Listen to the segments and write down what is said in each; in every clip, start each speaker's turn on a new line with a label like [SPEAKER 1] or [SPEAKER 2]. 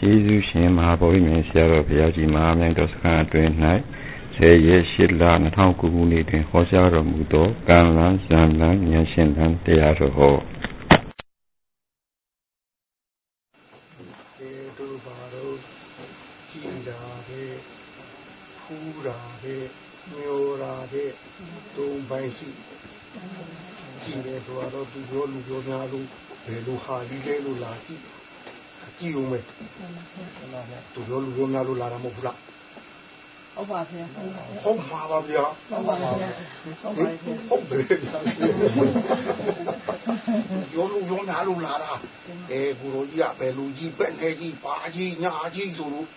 [SPEAKER 1] ကျေးဇူးရှင်မဟာဗောဓိမင်းဆရာတော်ဘုရားကြီးမဟာမြိုင်တော်စခန်းအတွင်း၌ဇေယျရှစ်လ2009ခုနှစ်တွင်ဟောကြားတော်မူသောကံလန်းဇံလန်းဉာဏ်ရှင်လန်းတရားတော်ဟောေ
[SPEAKER 2] တုပါတော့ကြည်တာပဲဖူးတာပဲမျိုးတာပဲသုံးပိုင်းရှိကြည်တယ်ဆိုတော့သူပြောလူပြောများလို့ဘယ်လိုဟာကြီးလဲလို့လာကြည့် ကြည့်ဦးမယ်သူပြောလူပြောများလို့လာတာမဟုတ်ဘူးလား
[SPEAKER 3] ဟုတ်ပါဗျာ
[SPEAKER 2] ဟုတ်ပါပါဗျာ
[SPEAKER 3] ဟုတ်ပါဗျာ
[SPEAKER 2] ဟုတ်ပါဗျာဟုတ်တယ်ဗျာရောလူရောများလို့လာတာအဲကိုရိုကြီးကဘယ်လူကြီးပဲ့နေကြီးပါကြီးညာကြီးဆိုလို့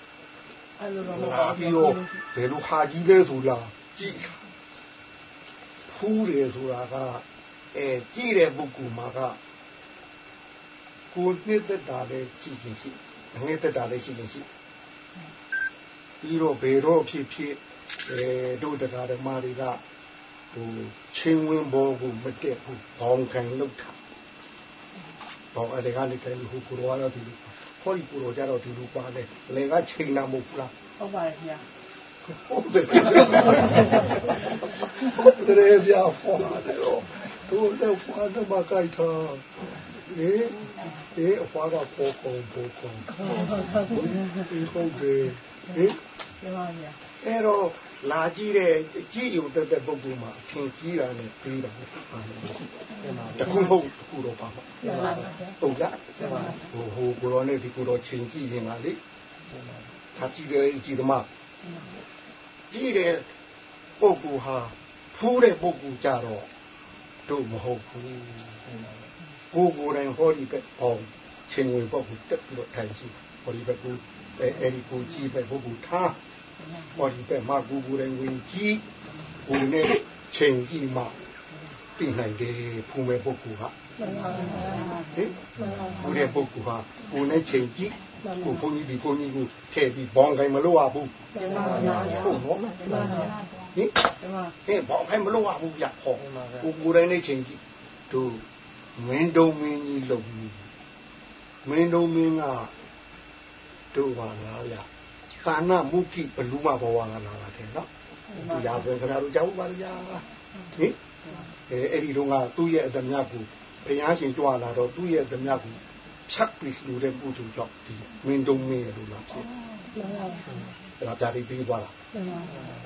[SPEAKER 3] အဲ့လိုတော့
[SPEAKER 2] လာပြီးတော့ဘယ်လိုဟာကြီးလဲဆိုလားကြည့်ဖူးတယ်ဆိုတာကအဲကြည့်တဲ့ပုဂ္ဂိုလ်မှာက ကိုနှစ်သက်တာလည်းရှိချင်းရှိငယ်သက်တာလည်းရှိချင်းရှိပြီးတော့ဘယ်တော့ဖြစ်ဖြစ်အဲတို့တရားဓမ္မတွေကဟိုချင်းဝင်းဘောကိုမတက်ဘူးဘောင်းခံလောက်တာဘောင်းအဲ့ဒါကနေတယ်ဟိုကိုရောတော့ဒီလိုခေါ်ဒီကိုရောကြတော့ဒီလိုပါလေလေကချိန်နာမဟုတ်ဘူးလား
[SPEAKER 3] ဟုတ်ပါတယ်ခင်ဗျာ
[SPEAKER 2] ဟုတ်တယ်ဟုတ်တယ်ဗျာဖော်တယ်တို့တော့ဖော်တော့မကိုက်တော့ လေအေးအဖွားကပေါ်ကုန်ပေါ်ကုန်ဒီဟုတ်တယ်ဟင်အဲ့တော့လာကြည့်တဲ့ကြည့်ရုံတက်တဲ့ပုဂ္ဂိုလ်မှာအထင်ကြီးတာနဲ့ပြီးတာတခုဟုတ်တခုတော့ပါပါဟုတ်လားဟိုဟိုကိုရောနဲ့ဒီကိုတော့ချိန်ကြည့်ရင်ကလေဒါကြည့်တယ်ကြည့်သမားကြည့်တဲ့ပုဂ္ဂိုလ်ဟာဖူးတဲ့ပုဂ္ဂိုလ်ကြတော့တို့မဟုတ်ဘူး ကိုကိုယ်တိုင်ဟောဒီပဲပေါ့ချင်းဝင်ပုဂ္ဂိုလ်တက်ပြီးတော့ထိုင်ကြည့်ဟောဒီပဲကိုအဲ့ဒီကိုကြည့်ပဲပုဂ္ဂိုလ်ထားဟောဒီပဲမှာကိုကိုယ်တိုင်ဝင်ကြည့်ကိုနဲ့ချိန်ကြည့်မှသိနိုင်တယ်ဖူးမဲ့ပုဂ္ဂိုလ်ကဟင်ဖူးတဲ့ပုဂ္ဂိုလ်ဟာကိုနဲ့ချိန်ကြည့်ကိုဘုန်းကြီးဒီဘုန်းကြီးကိုထည့်ပြီးဘောင်းခိုင်မလို့ရဘူးဟုတ်နော်ဟင်ဟင်ဘောင်းခိုင်မလို့ရဘူးဗျဟောကိုကိုယ်တိုင်နဲ့ချိန်ကြည့်တို့ မင်းတုံမင်းကြီးလုပ်ပြီးမင်းတုံမင်းကတို့ပါလားဗျသာနာမုခိဘလူမဘဝကလာတာတဲ့နော်ဒီရာဆိုခင်ဗျားတို့ကြောက်ပါလားဟင်အဲအဲ့ဒီတော့ကသူ့ရဲ့အတမြတ်ကိုဘုရားရှင်ကြွလာတော့သူ့ရဲ့အတမြတ်ကိုဖြတ်ပြီးလူတဲ့ပုထုကြောင့်ဒီမင်းတုံမင်းရလို့လာဖြစ် အဲ့ဒါပြပြီးပြီးသွားတာ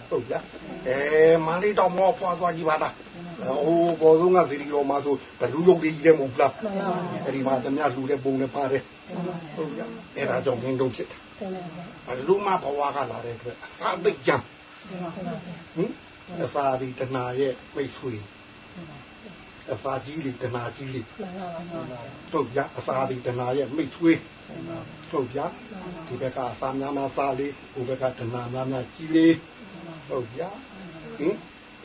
[SPEAKER 2] ဟုတ်လားအဲမန္လေးတော့မောဖွာသွားကြည့်ပါလားဟိုဘောဆုံးကစီရီတော်မှာဆိုဘလူရုပ်တွေကြီးတယ်မဟုတ်လားအဲ့ဒီမှာတမလူတဲ့ပုံနဲ့ပါတယ်ဟုတ်လားအဲ့ဒါကြောင့်မင်းတုံဖြစ်တာဘလူမဘဝကလာတဲ့အတွက်အသိကြံဟင်အစာဒီတဏရဲ့မိတ်ဆွေ အစာကြီးတွေတဏကြီးတွေဟုတ်ကြအစာဒီတဏရဲ့မိတ်ဆွေဟုတ်ကြဒီဘက်ကအစာများများစားလေးဟိုဘက်ကတဏများများကြီးလေးဟုတ်ကြဟင်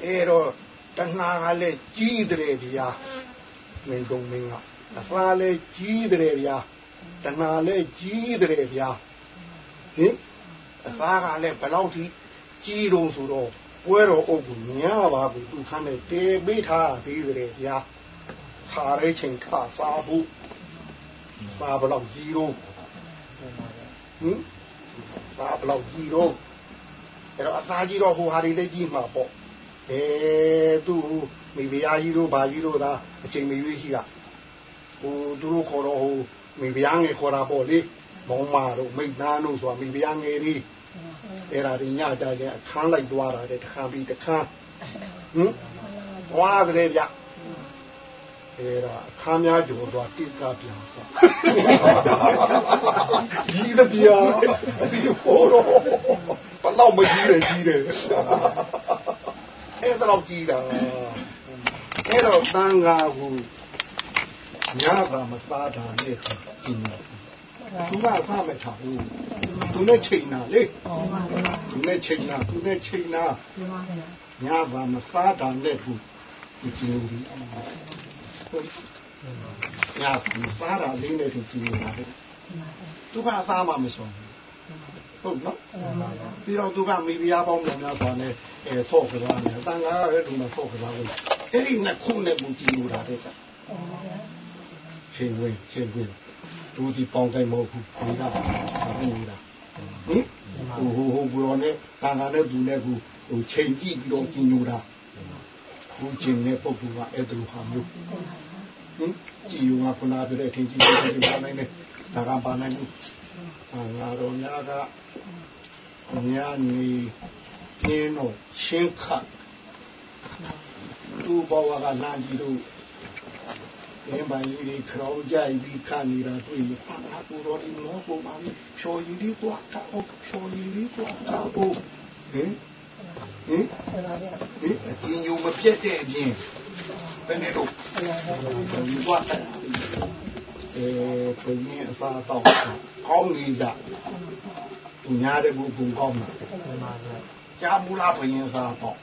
[SPEAKER 2] အဲ့တော့တဏကလည်းကြီးတယ်ဗျာမင်းတို့မင်းကအစာလည်းကြီးတယ်ဗျာတဏလည်းကြီးတယ်ဗျာဟင်အစာကလည်းဘယ်လောက်ထိကြီးတော့ဆိုတော့ ပွဲတော်အုပ်ကိုညပါဘူးသူခမ်းနဲ့တေးပေးထားသေးတယ်ဗျာခါရဲချိန်ခါစားဖို့စားဘလောက်ကြီးတော့ဟင်စားဘလောက်ကြီးတော့အဲ့တော့အစာကြီးတော့ဟိုဟာတွေလည်းကြီးမှာပေါ့အဲသူ့မိဖုရားကြီးတို့ဘာကြီးတို့သာအချိန်မရွေးရှိတာဟိုသူတို့ခေါ်တော့ဟိုမိဖုရားငယ်ခေါ်တာပေါ့လေမောင်မာတို့မိသားတို့ဆိုတာမိဖုရားငယ်လေး အဲ့ဒါဒီညကြရင်အခန်းလိုက်သွားတာတဲ့တခါပြီးတခါဟင်သွားတယ်ဗျအဲ့ဒါအခါများကြိုသွားတိကပြန်ဆောကြီးတပြာဒီဟိုတော့ဘလောက်မကြီးတယ်ကြီးတယ်အဲ့တော့ကြီးတာအဲ့တော့တန်ဃာကိုညတာမစားတာနဲ့ကြီးနေ သူကစားမထားဘူးသူနဲ့ချိန်တာလေသူနဲ့ချိန်တာသူနဲ့ချိန်တာညတာမစားတာနဲ့ဘူးကြည့်လို့ညာစားတာလေးနဲ့သူကြည့်နေတာသူကအစားမှမစွန်ဟုတ်နော်ပြီးတော့သူကမိဖုရားပေါင်းများများစွာနဲ့အဲဆော့ကြတာနဲ့တန်ခါရဲသူမဆော့ကြတာဘူးအဲ့ဒီနှစ်ခုနဲ့ဘူးကြည့်လို့တာတဲ့ချင်းဝင်ချင်းဝင် သူဒီပေါင်းတိုင်းမဟုတ်ဘူးဒီကနေတာဟင်ဟိုဟိုဟိုဘုရောနဲ့တန်ခါနဲ့သူနဲ့ကူဟိုချိန်ကြည့်ပြီးတော့ကြီးညိုတာခုချင်းနဲ့ပုဂ္ဂိုလ်ကအဲ့ဒါလိုဟာမျိုးဟင်ကြည်ယူကခုနပြောတဲ့အထင်ကြီးကြီးပါနိုင်တယ်ဒါကပါနိုင်ဘူးအာငါတို့များကများနေပြင်းတော့ရှင်းခတ်သူ့ဘဝကနာကြည့်လို့ အင်းပိုင်ကြီးတွေခေါင်းကြိုက်ပြီးခနေတာတွေ့ရင်အာနာပူတော်ဒီမောပုံပါပြီးချော်ကြီးလေးကွာတော့ချော်ကြီးလေးကွာတော့ဟင်ဟင်ဟင်အကျဉ်းညုံမပြတ်တဲ့အပြင်ဘယ်နဲ့တော့ဒီကွာအဲပြင်ရင်အစားတော့ကောင်းနေကြသူများတဲ့ဘူးဘုံကောင်းမှာကြားဘူးလားပြင်စားတော့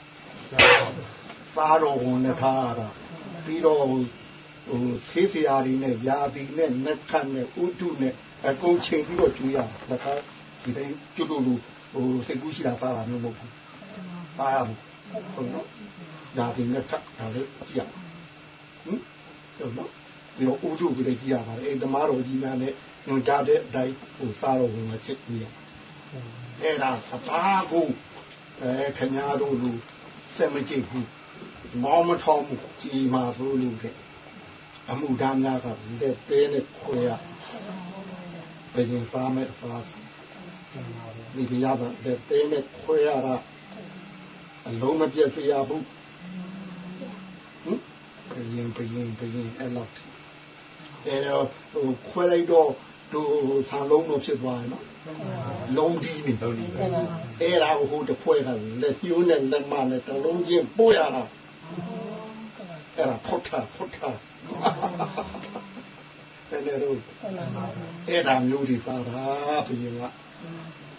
[SPEAKER 2] စားတော့ဝင်ထားတာပြီးတော့ ဟိုဆေးစရာတွေနဲ့ယာတီနဲ့နက်ခတ်နဲ့ဥတုနဲ့အကုန်ချိန်ပြီးတော့ကျွေးရတာဒါကဒီတိုင်းကျွတ်လို့ဟိုစိတ်ကူးရှိတာစားတာမျိုးမဟုတ်ဘူးစားရဘူးဟုတ်နော်ယာတီနဲ့ခတ်ဒါလည်းကြည့်ရဟင်ဟုတ်နော်ဒီတော့ဥတုကိုလည်းကြည့်ရပါတယ်အဲဓမ္မတော်ကြီးများနဲ့ညွှန်ကြားတဲ့အတိုင်းဟိုစားတော့ဝင်မချစ်ဘူးရအဲ့ဒါအပါကိုအဲခင်ဗျားတို့လူစက်မကြည့်ဘူးမောင်းမထောင်းဘူးကြီးမာဆိုလို့တဲ့ အမှုဒမ်းများကလက်သေးနဲ့ခွဲရပြင်စားမဲ့စားဒီပြရပါလက်သေးနဲ့ခွဲရတာအလုံးမပြတ်စေရဘူးဟင်ပြင်ပြင်ပြင်အဲ့လောက်အဲ့တော့ဟိုခွဲလိုက်တော့သူဆံလုံးတော့ဖြစ်သွားတယ်နော်လုံးဒီနေလုံးဒီပဲအဲ့ဒါဟိုတစ်ဖွဲ့ကလက်ညှိုးနဲ့လက်မနဲ့တလုံးချင်းပို့ရတာအဲ့ဒါဖုတ်တာဖုတ်တာ အဲ့ဒါတော့အဲ့ဒါမျိုးဒီပါတာဘုရင်က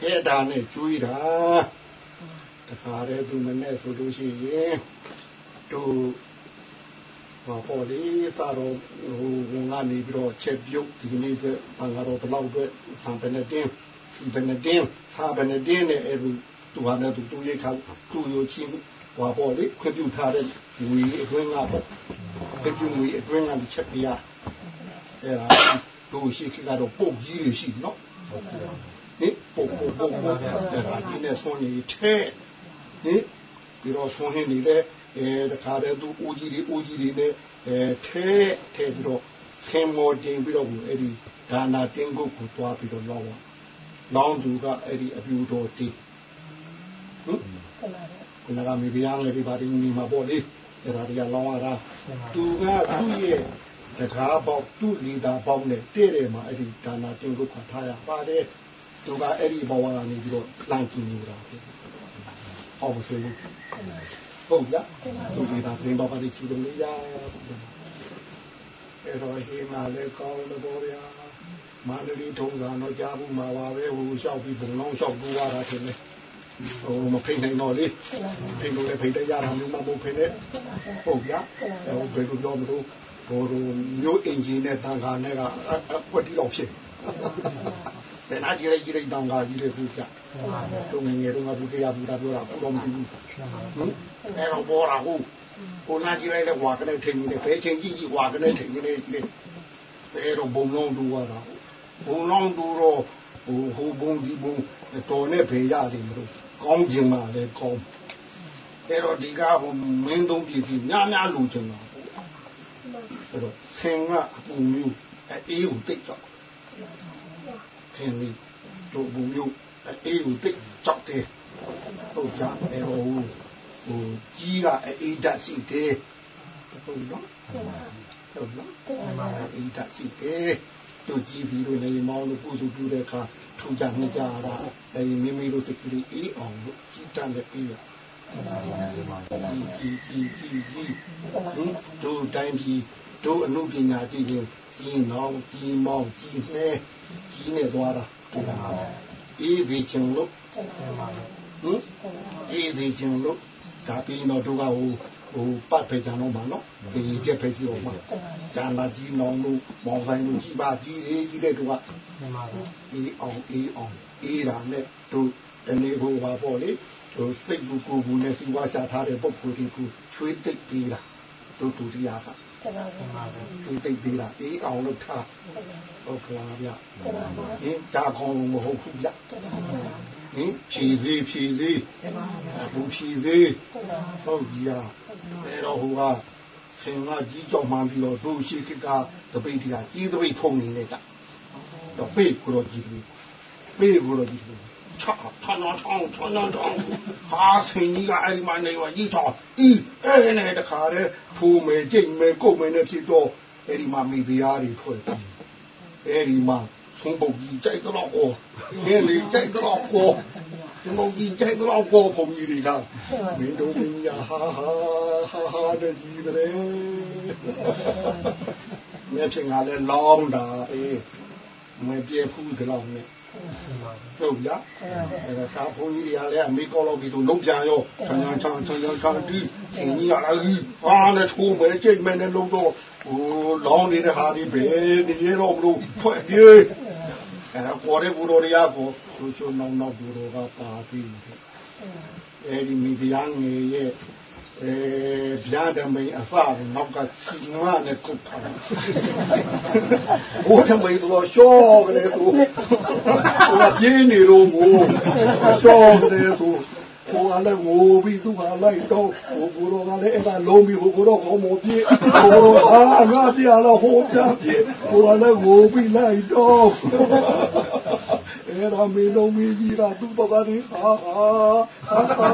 [SPEAKER 2] အဲ့ဒါနဲ့ကျွေးတာတခါတည်းသူမနဲ့ဆိုလို့ရှိရင်သူဘာပေါ်လေသာတော့ဟိုငါနေပြီးတော့ချက်ပြုတ်ဒီနေ့ပဲဘာကတော့ဘလောက်ပဲဆံပနေတင်းစီပနေတင်းစာပနေတင်းနဲ့အဲ့ဒီသူဟာလည်းသူတူရိတ်ခါသူ့ရိုချင်းဟောပေါ်လေခွင့်ပြုထားတဲ့ ငွေအတွင်းကပေါ့ခွင့်ပြုငွေအတွင်းကချက်ပြရအဲ့ဒါတို့ရှိခိကတော့ပုတ်ကြီးတွေရှိနော်ဟင်ပုတ်ပုတ်ပုတ်ပုတ်အဲ့ဒါဒီနဲ့ဆွန်နေထဲဟင်ပြီးတော့ဆွန်နေနေလေအဲတခါတည်းသူအိုကြီးတွေအိုကြီးတွေနဲ့အဲထဲထဲပြီးတော့ဆင်မော်တင်ပြီးတော့အဲ့ဒီဒါနာတင်းကုတ်ကိုတွားပြီးတော့လောင်းလောင်းသူကအဲ့ဒီအပြူတော်တီးဟင်ခုနကမိဖုရားလည်းဒီပါတီနေမှာပေါ့လေ အဲ့ဒါတွေကလောင်းရတာသူကသူ့ရဲ့တကားပေါက်သူ့လီတာပေါက်နဲ့တဲ့တယ်မှာအဲ့ဒီဒါနာတင်ကုတ်ကထားရပါတယ်သူကအဲ့ဒီဘဝကနေပြီးတော့လန့်ကြည့်နေတာဟောမဆွေးဘူးဟုတ်လားသူဒီတာပြင်ပါပါချီလို့ရအဲ့တော့ဟင်းလာလေကောင်းလို့ပေါ်ရမာနလီထုံးတာတော့ကြားဘူးမှာပါပဲဟိုလျှောက်ပြီးဘုံလုံးလျှောက်ကူရတာထင်တယ် ဟိုမဖိနိုင်တော့လေဖိလို့လည်းဖိတဲ့ရတာမျိုးမဟုတ်ဖိနဲ့ဟုတ်ကြဟိုဘယ်လိုပြောမလို့ဟိုမျိုးအင်ဂျင်နဲ့တန်ခါနဲ့ကအပွက်တီတော့ဖြစ်ဘယ်နာကြီးလေးကြီးလေးတောင်ကကြီးလေးဘူးကြတို့ငငယ်တော့ငါဘူးတရားဘူးတာပြောတာဘူးတော့မဘူးဟင်အဲ့တော့ပေါ်တာဟုတ်ကိုနာကြီးလေးလည်းဝါကနေထင်နေတယ်ဘယ်ချိန်ကြီးကြီးဝါကနေထင်နေတယ်ကြီးလေးဘယ်တော့ဘုံလုံးတူရတာဘုံလုံးတူတော့ဟိုဟိုဘုံဒီဘုံတော်နဲ့ဖေရတယ်မလို့ ကောင်းခြင်းမှလည်းကောင်းအဲ့တော့ဒီကဟိုမင်းသုံးပြည်စီများများလူချင်တာအဲ့တော့ဆင်ကအပူမျိုးအေးကိုတိတ်တော့ဆင်လေးတို့အပူမျိုးအေးကိုတိတ်ကြောက်တယ်ဟုတ်ကြအဲ့တော့ဟိုကြီးကအေးဓာတ်ရှိတယ်ဟုတ်နော်ဟုတ်နော်အေးဓာတ်ရှိတယ် တို့ကြည့်ပြီးတော့နေမောင်းလို့ကုသပြုတဲ့အခါထူကြနှစ်ကြတာအဲမိမိတို့စိတ်ကလေးအေးအောင်လို့ကြီးတန်းတဲ့ပြီးရကြီးကြီးကြီးကြီးတို့တိုင်းကြီးတို့အမှုပညာကြည့်ရင်ကြီးနောင်ကြီးမောင်းကြီးနှဲကြီးနဲ့သွားတာအေးပြီးချင်လို့ဟင်အေးပြီးချင်လို့ဒါပြီးတော့တို့ကဟို ဟိုပတ်ဖေကြတော့မှာနော်ဒီကျက်ဖေစီတော့မှာဂျာနာကြီးနောင်လို့မောင်ဆိုင်လို့ကြီးပါကြီးအေးကြီးတဲ့တို့ကအေးအောင်အေးအောင်အေးတာနဲ့တို့တနေ့ဘုရားပေါ့လေတို့စိတ်ကူကိုယ်ကူနဲ့စီဝါရှာထားတဲ့ပုဂ္ဂိုလ်တွေကိုချွေးသိပ်ပြီးတာတို့ဒုတိယကဒီသိသေးလားအေးအောင်လို့ထားဟုတ်ကလားဗျဟင်ဒါခေါင်းလုံးမဟုတ်ဘူးဗျ ဟင်ဖြည်သေးဖြည်သေးဘူးဖြည်သေးဟုတ်ကြီးอ่ะအဲတော့ဟိုကဆင်ကကြီးကြောင်မှန်ပြီးတော့သူရှိကကတပိတ်တရားကြီးတပိတ်ဖုံနေနေတာတော့ပေးကိုတော့ကြီးတယ်ပေးကိုတော့ကြီးတယ်ချာထန်ထန်ထန်ထန်ဟာဆင်ကြီးကအဲ့ဒီမှာနေဝကြီးထောင်းဤအဲ့နဲ့တခါတည်းဖူမယ်ကြိတ်မယ်ကုတ်မယ်နဲ့ဖြစ်တော့အဲ့ဒီမှာမိဖုရားတွေထွက်တယ်အဲ့ဒီမှာ ဆုံးပုတ်ကြီးကြိုက်တော့ကိုဒီလေကြိုက်တော့ကိုဒီမုံကြီးကြိုက်တော့ကိုဘုံကြီးတွေကမင်းတို့မင်းညာဟာဟာဟာဟာတဲ့ကြီးတယ်မြတ်ဖြစ်ငါလဲလောင်းတာအေးမပြေဖူးတယ်လို့နဲ့ဟုတ်ဗျာအဲဒါသာဘုန်းကြီးတွေကလည်းအမေကောလောက်ပြီးတော့လုံးပြန်ရောဆန်းဆန်းဆန်းဆန်းဆန်းတီးရှင်ကြီးကလည်းဟာနဲ့ထိုးမယ်ကြိတ်မယ်နဲ့လုံးတော့ဟိုလောင်းနေတဲ့ဟာဒီပဲနေရတော့မလို့ဖွဲ့ပြေး အဲပေါ်တဲ့ဘူတော်တွေကကိုချိုးချိုးနောင်နောင်ဘူတော်ကပါပြီးအဲဒီမိဖုရားငယ်ရဲ့အဲဗျာဒမိန်အစနောက်ကချီနွားနဲ့ကုတ်ထားတယ်ဘိုးထမိန်ဆိုတော့ရှော့ကလေးဆိုဟိုကပြင်းနေတော့မို့ရှော့ကလေးဆို ဟိုကလည်းငိုပြီးသူကလိုက်တော့ဟိုကိုတော့ကလည်းအဲ့ဒါလုံးပြီးဟိုကိုတော့ခေါင်းမပြေဟိုတော့အာငါတရားတော့ဟိုပြပြေဟိုကလည်းငိုပြီးလိုက်တော့အဲ့ဒါမင်းတို့မင်းကြီးကသူ့ဘဝလေးဟာဟာ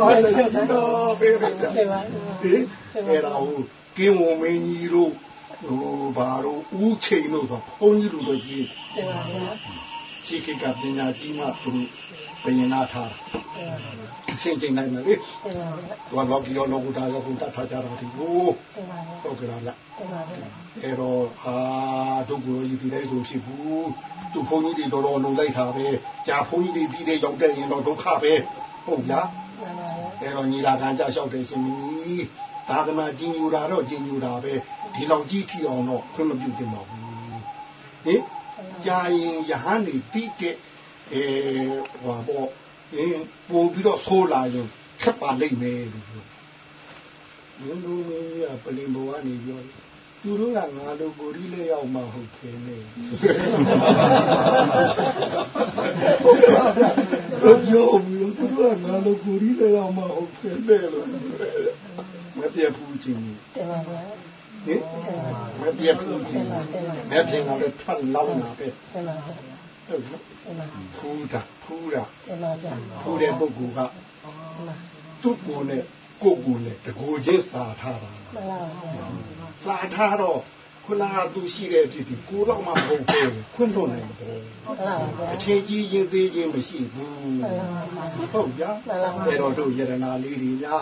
[SPEAKER 2] ဟာလည်းကြီးတော့ဘေးဘေးဒီအဲ့ဒါဟိုကင်းဝင်မင်းကြီးတို့ဟိုဘာတို့ဦးချိန်တို့ဆိုဘုန်းကြီးတို့တို့ကြီး ရှိခိကပညာကြီးမှသူဘယနာထားရှင်းချင်းနိုင်မယ်လေတော်တော့ဒီရောလောကုတာရောကုတာထားကြတာဒီကိုဟုတ်ကဲ့လားအဲ့တော့အာဒုက္ခရောကြီးဒီလိုက်ဆိုဖြစ်ဘူးသူဘုန်းကြီးတွေတော်တော်လုံလိုက်တာပဲကြာဘုန်းကြီးတွေဒီတဲ့ရောက်တဲ့ရင်တော့ဒုက္ခပဲဟုတ်လားအဲ့တော့ညီလာခံကြလျှောက်တယ်ရှင်ကြီးသာသနာကြီးညူတာတော့ကြီးညူတာပဲဒီလောက်ကြီးထီအောင်တော့ခွင့်မပြုသင့်ပါဘူးဟင် ကြာရင်ယဟန်နေတိတဲ့အဲဟောပေါ့အင်းပို့ပြီးတော့ဆိုးလာရင်ခက်ပါလိမ့်မယ်လို့ပြောမင်းတို့မင်းကပလင်ဘဝနေပြောသူတို့ကငါတို့ကိုရီးလေးရောက်မှဟုတ်ခင်းနေဟုတ်ပြောပြီးတော့သူတို့ကငါတို့ကိုရီးလေးရောက်မှဟုတ်ခင်းနေလို့မပြတ်ဘူးချင်းတင်ပါဗျာ ဟင်မပြတ်ဘူးချင်းမပြတ်ကလည်းထပ်လောင်းတာပဲတင်ပါဗျာဟုတ်နော်ဖူးတာဖူးတာဖူးတဲ့ပုဂ္ဂိုလ်ကသူ့ကိုယ်နဲ့ကိုယ်ကိုယ်နဲ့တကူချင်းစာထားတာမှန်ပါပါစာထားတော့ ခုနကသူရှိတဲ့ဖြစ်ဒီကိုတော့မှမဟုတ်ဘူးခွင့်တော့နိုင်တယ်ဟုတ်ပါပါအထင်ကြီးရင်သေးခြင်းမရှိဘူးဟုတ်ကြအဲ့တော့တို့ယရနာလေးတွေများ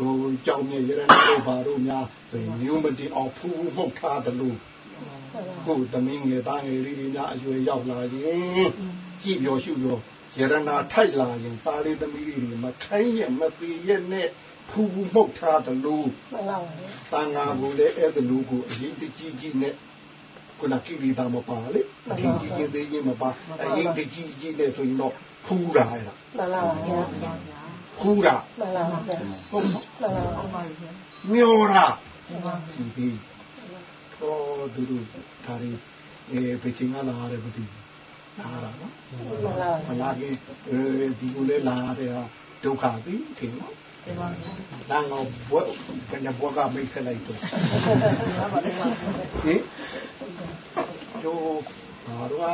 [SPEAKER 2] ဟိုကြောင်းနဲ့ယရနာတို့ဘာတို့များဆိုရင်မျိုးမတင်အောင်ဖူးမှုတ်ထားတယ်လို့ကိုယ်သမီးငယ်သားငယ်လေးတွေများအရွယ်ရောက်လာရင်ကြည့်ပြောရှုပြောယရနာထိုက်လာရင်သားလေးသမီးတွေမခိုင်းရဲ့မသေးရဲ့နဲ့ ဖူးဖူးမှုတ်ထားတယ်လို့မှန်ပါပါသံဃာကိုလည်းအဲ့ဒါလူကိုအရင်တကြီးကြီးနဲ့ခုနကိရိတာမပါလေအထင်ကြီးကြီးသေးကြီးမပါအရင်တကြီးကြီးနဲ့ဆိုရင်တော့ဖူးတာအဲ့ဒါမှန်ပါပါဖူးတာမှန်ပါပါဟုတ်မှန်ပါပါမျောတာဒီဒီဟောသူတို့ဒါရီအဲပချင်ကလာရတယ်မသိဘူးလာတာနော်မလာခင်အဲဒီကိုလည်းလာရတယ်ဟာဒုက္ခသိထင်နော် လမ်းတော့ဘွဲ့ဘယ်နဲ့ဘွဲ့ကမိတ်ဆက်လိုက်တော့ဟင်တို့ဘာ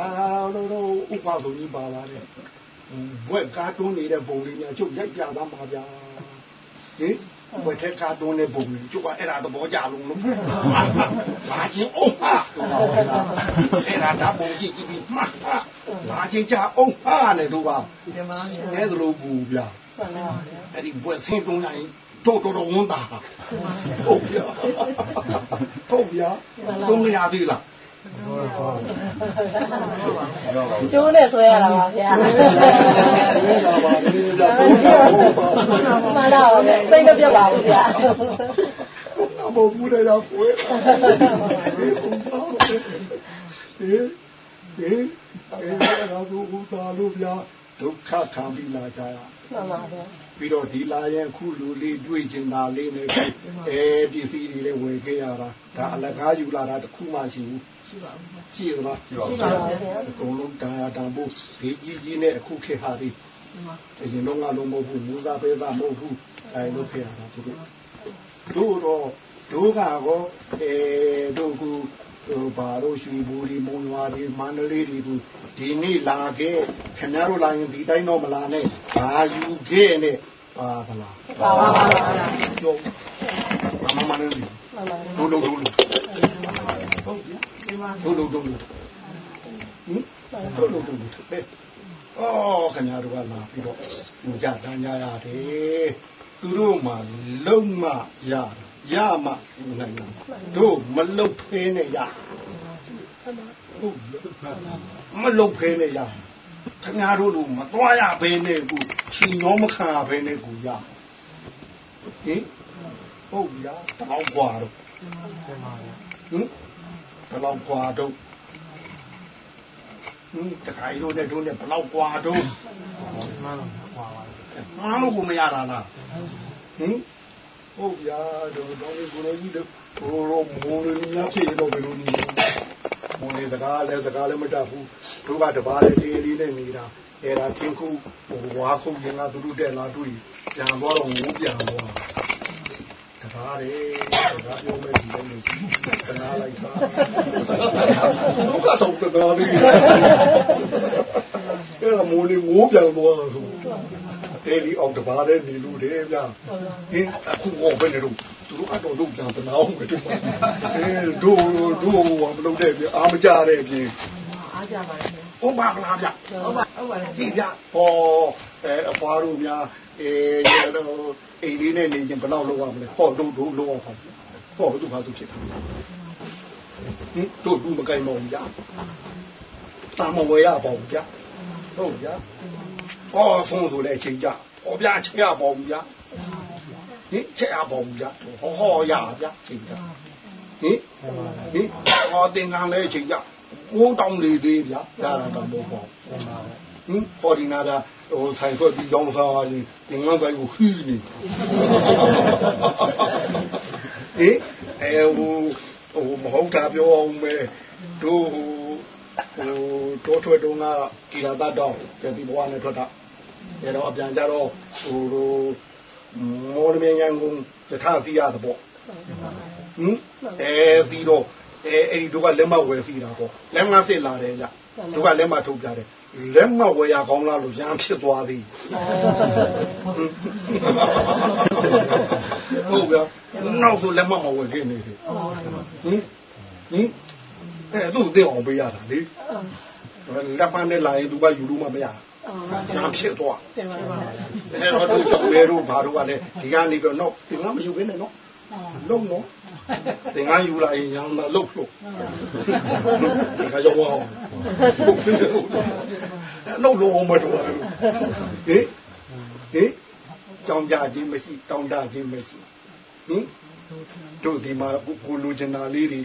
[SPEAKER 2] လို့တော့ဥပဒေကြီးပါလာတယ်ဘွဲ့ကားတွန်းနေတဲ့ပုံလေးများချုပ်ရိုက်ပြသားမှာဗျာဟင်ဘွဲ့ထက်ကားတွန်းတဲ့ပုံလေးချုပ်ကအဲ့ဒါသဘောကျလုံးလို့လာချင်းအောင်ဟာအဲ့ဒါဓာတ်ပုံကြည့်ကြည့်ပြီးမှတ်ဟာလာချင်းကြအောင်ဟာနဲ့တို့ပါအဲ့ဒါလိုဘူးဗျာ အဲ့ဒီဘွဲ့ဆင်းတုံးလိုက်တော်တော်တော်ဝန်တာဟုတ်ဗျာဟုတ်ဗျာတုံးမရသေးလား
[SPEAKER 4] ကျိုးနဲ့ဆွဲရတာပါဗျာမှန်တော့စိတ်မပြတ်ပါဘူးဗျာ
[SPEAKER 2] ဘုံဘူးလည်းရောက်ွယ်ဟေးဟေးအဲ့ဒါကိုဟူတာလို့ဗျာ ဒုက္ခခံပြီးလာကြရ
[SPEAKER 4] မှန်ပါဗျာ
[SPEAKER 2] ပြီးတော့ဒီလာရင်ခုလူလေးတွေ့ကျင်တာလေးနဲ့အဲပစ္စည်းတွေလည်းဝယ်ခဲ့ရတာဒါအလကားယူလာတာတစ်ခုမှရှိဘူး
[SPEAKER 3] ရှိပါဘူး
[SPEAKER 2] ကြည့်ရလား
[SPEAKER 1] ကြည့်ပါ
[SPEAKER 4] ရှိ
[SPEAKER 1] ဦး
[SPEAKER 4] ပါပါဗျာ
[SPEAKER 2] အကုန်လုံးတာယာတန်ဖို့ဒီကြီးကြီးနဲ့အခုခေတ်ဟာဒီ
[SPEAKER 3] ဒီမှာ
[SPEAKER 2] အရင်တော့ငါလုံးမဟုတ်ဘူးမူသားပဲသားမဟုတ်ဘူးအဲလိုခေတ်ဟာတာသူတို့တို့တော့တို့ကတော့အဲတို့ကူဟို ဘာလို့ရွှေဘူဒီမုံရွာဒီမန္တလေးဒီကူဒီနေ့လာခဲ့ခင်ဗျားတို့လာရင်ဒီတိုင်းတော့မလာနဲ့ဘာယူခဲ့နဲ့ပါသလား
[SPEAKER 4] ပါပါပါဗျာ
[SPEAKER 2] ပြောမမမနဲ့
[SPEAKER 4] မှန်ပါဗျာ
[SPEAKER 2] တို့လို့တို့လို့ဟုတ်ပြီ
[SPEAKER 3] ဒီမှာ
[SPEAKER 2] တို့လို့တို့လို့ဟင်တို့လို့တို့လို့ဟဲ့အော်ခင်ဗျားတို့ကလာပြီးတော့ညကြတန်းကြရတယ်သူတို့မှလုံမရတယ် ရမှစူနိုင်တာတို့မလုတ်ဖေးနဲ့ရဟုတ်မလုတ်ဖေးနဲ့ရခင်ဗျားတို့လိုမသွားရဘဲနဲ့ကူရှင်ရောမခံရဘဲနဲ့ကူရဟင်ဟုတ်ပြီလားတော့กว่าတော့ ဟင်ဘယ်လောက်กว่าတော့ဟင်တခါရိုးနဲ့တို့နဲ့ဘယ်လောက်กว่าတော့မှန်မှန်လို့ကိုမရတာလားဟင် ဟုတ်ဗျာတို့တော့ဒီကိုလိုကြီးတို့ဟိုရောမုံလေးများဖြစ်တော့ဘယ်လိုနေမုံလေးစကားလည်းစကားလည်းမတတ်ဘူးတို့ကတပါးလေးတေးလေးနဲ့နေတာအဲ့ဒါသင်ခုဟိုဝါခုရင်ကသူတို့တက်လာတွေ့ပြန်သွားတော့ငိုးပြန်သွားတကားတယ်တကားပြောမဲ့ဒီလိုမျိုးတနာလိုက်ပါဒုက္ခဆုံးတကားလေးအဲ့ဒါမိုးလေးငိုးပြန်သွားတော့ဆို တယ်လီအောင်တပါးတဲ့နေလို့တယ်ဗျာဟင်းအခုဟောပဲနေတော့သူတို့အတော်တို့ပြန်တနာအောင်ပဲဒီမှာအဲတို့တို့မလုပ်တဲ့ပြအာမကြတဲ့ပြင်
[SPEAKER 3] အားကြပါလေ
[SPEAKER 2] ဟုတ်ပါမလားဗျ
[SPEAKER 3] ဟုတ်ပါဟုတ်ပါလေ
[SPEAKER 2] ကြည့်ဗျဟောအဲအဖွားတို့များအဲရတော့အိမ်လေးနဲ့နေရင်ဘယ်တော့လောက်ရမလဲဟောတို့တို့လောက်အောင်ဟောတို့ဘာသူဖြစ်တာဟင်တို့ဘူးမကိုင်မောင်ဗျတာမဝဲရပါဘူးဗျဟုတ်ဗျ ဟောဆုံးဆိုလဲအချိန်ကြဟောဗျချက်ရပါဘူးဗျဟင်ချက်ရပါဘူးဗျဟောဟောရဗျချိန်ကြဟင်ဟင်ဟောတင်ခံလဲအချိန်ကြဘိုးတောင်းလေသေးဗျရတာတော့မဟုတ်ပါဘူးဟင်ပေါ်ဒီနာတာဟိုဆိုင်ထွက်ပြီးကြောင်းစားရင်ဒီငန်းဆိုင်ကိုခီးနေဟေးအဲဟိုဟိုမဟုတ်တာပြောအောင်ပဲတို့ဟိုတိုးထွက်တုန်းကကိလာတတော့ဒီဘဝနဲ့ထွက်တာ အဲတော့အပြန်ကြတော့ဟိုမော်လမြိုင်ကုန်တထစီရတဲ့ပေါ့ဟင်အဲပြီးတော့အဲအဲ့ဒီတို့ကလက်မဝယ်စီတာပေါ့လက်ငါစစ်လာတယ်ကြတို့ကလက်မထုတ်ကြတယ်လက်မဝယ်ရကောင်းလားလို့ရမ်းဖြစ်သွားသည်ဟုတ်ဗျာနောက်ဆိုလက်မမဝယ်ခင်နေတယ်ဟင်ဟင်အဲသူ့တဲ့အောင်ပေးရတာလေလက်ပန်းနဲ့လာရင်သူကယူလို့မမရရ မ်းဖြစ်သွား
[SPEAKER 4] တင်ပါပါ
[SPEAKER 2] အဲတော့တို့ကြောင့်လေတို့ဘာတို့ကလည်းဒီကနေပြီးတော့ဒီကမယူဘဲနဲ့နော်လုံးနော်သင်္ကန်းယူလာရင်ရမ်းလာလုံးလို့ဒီကကြောင့်ဝအောင်ဟုတ်ဖြစ်တယ်ဟုတ်လုံးလုံးအောင်မတော်ဘူးဟေးဟေးကြောင်ကြခြင်းမရှိတောင်းတခြင်းမရှိဟင်တို့ဒီမှာကိုလူကျင်တာလေးတွေ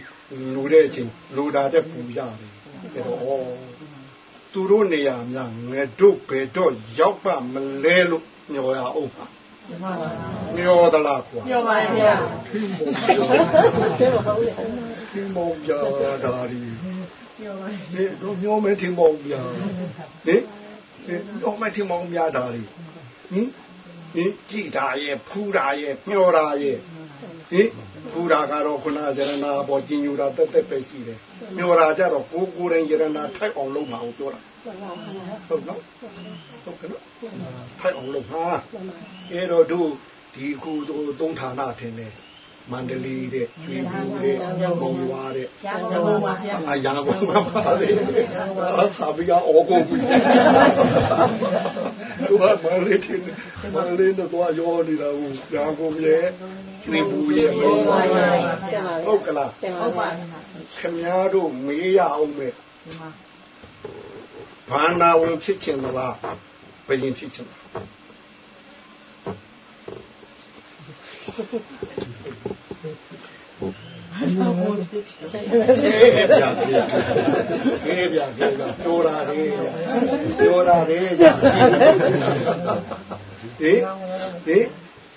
[SPEAKER 2] လူတဲ့အချိန်လူတာတဲ့ပူရတယ်အဲ့တော့ဩ သူတို့နေရာများငယ်တို့ဘယ်တော့ရောက်ပါမလဲလို့ညော်ရအောင်ပါ
[SPEAKER 3] ဒီမှာပါ
[SPEAKER 2] ညော်သလားကွာ
[SPEAKER 3] ပြောပါရဲ့ဗျာ
[SPEAKER 2] ခင်းမုံပြ
[SPEAKER 4] တင်ပါဦးလေ
[SPEAKER 2] ခင်းမုံပြဒါရီ
[SPEAKER 3] ပြောပါရဲ့
[SPEAKER 2] ဒီတို့ညောမဲထင်းမုံပြဟင်ညောမဲထင်းမုံပြဒါရီဟင်ဟင်ကြည်တာရဲ့ဖူးတာရဲ့ညော်တာရဲ့ဟင် ဖူးတာကတော့ခုနရဏပေါ်ကျင်ယူတာတက်တက်ပဲရှိတယ်ညော်တာကြတော့ကိုကိုရင်ရဏထိုက်အောင်လုပ်မှာကိုပြောတာဟုတ်နော်ဟုတ်ကဲ့နော်ထိုက်အောင်လုပ်မှာအဲတော့တို့ဒီခုသုံးဌာနထင်တယ်မန္တလေးတဲ့ကျွေးဘူးတဲ့ဘုံဝါတဲ့
[SPEAKER 3] ရပါပါဗျာ
[SPEAKER 2] အရာကိုမပါလေအသာပြီးအောကိုပြီသူကမလေးတင်မလေးတော့ရောနေတာကိုရာကိုရဲ့ ကျွေးဘူးရဲ့ဘုံဝါရဲ့ဟုတ်ကလား
[SPEAKER 4] တင်ပါ
[SPEAKER 3] ဟုတ်ပါ
[SPEAKER 4] ပါ
[SPEAKER 2] ခင်ဗျားတို့မေးရအောင်ပဲ
[SPEAKER 3] ဒီမှာ
[SPEAKER 2] ဘာနာဝင်ဖြစ်ချင်သလားဘယ်ရင်ဖြစ်ချင်လဲအေးဗျာအေးဗျာအေးဗျာတိုးတာလေတိုးတာလေဟေးဟေး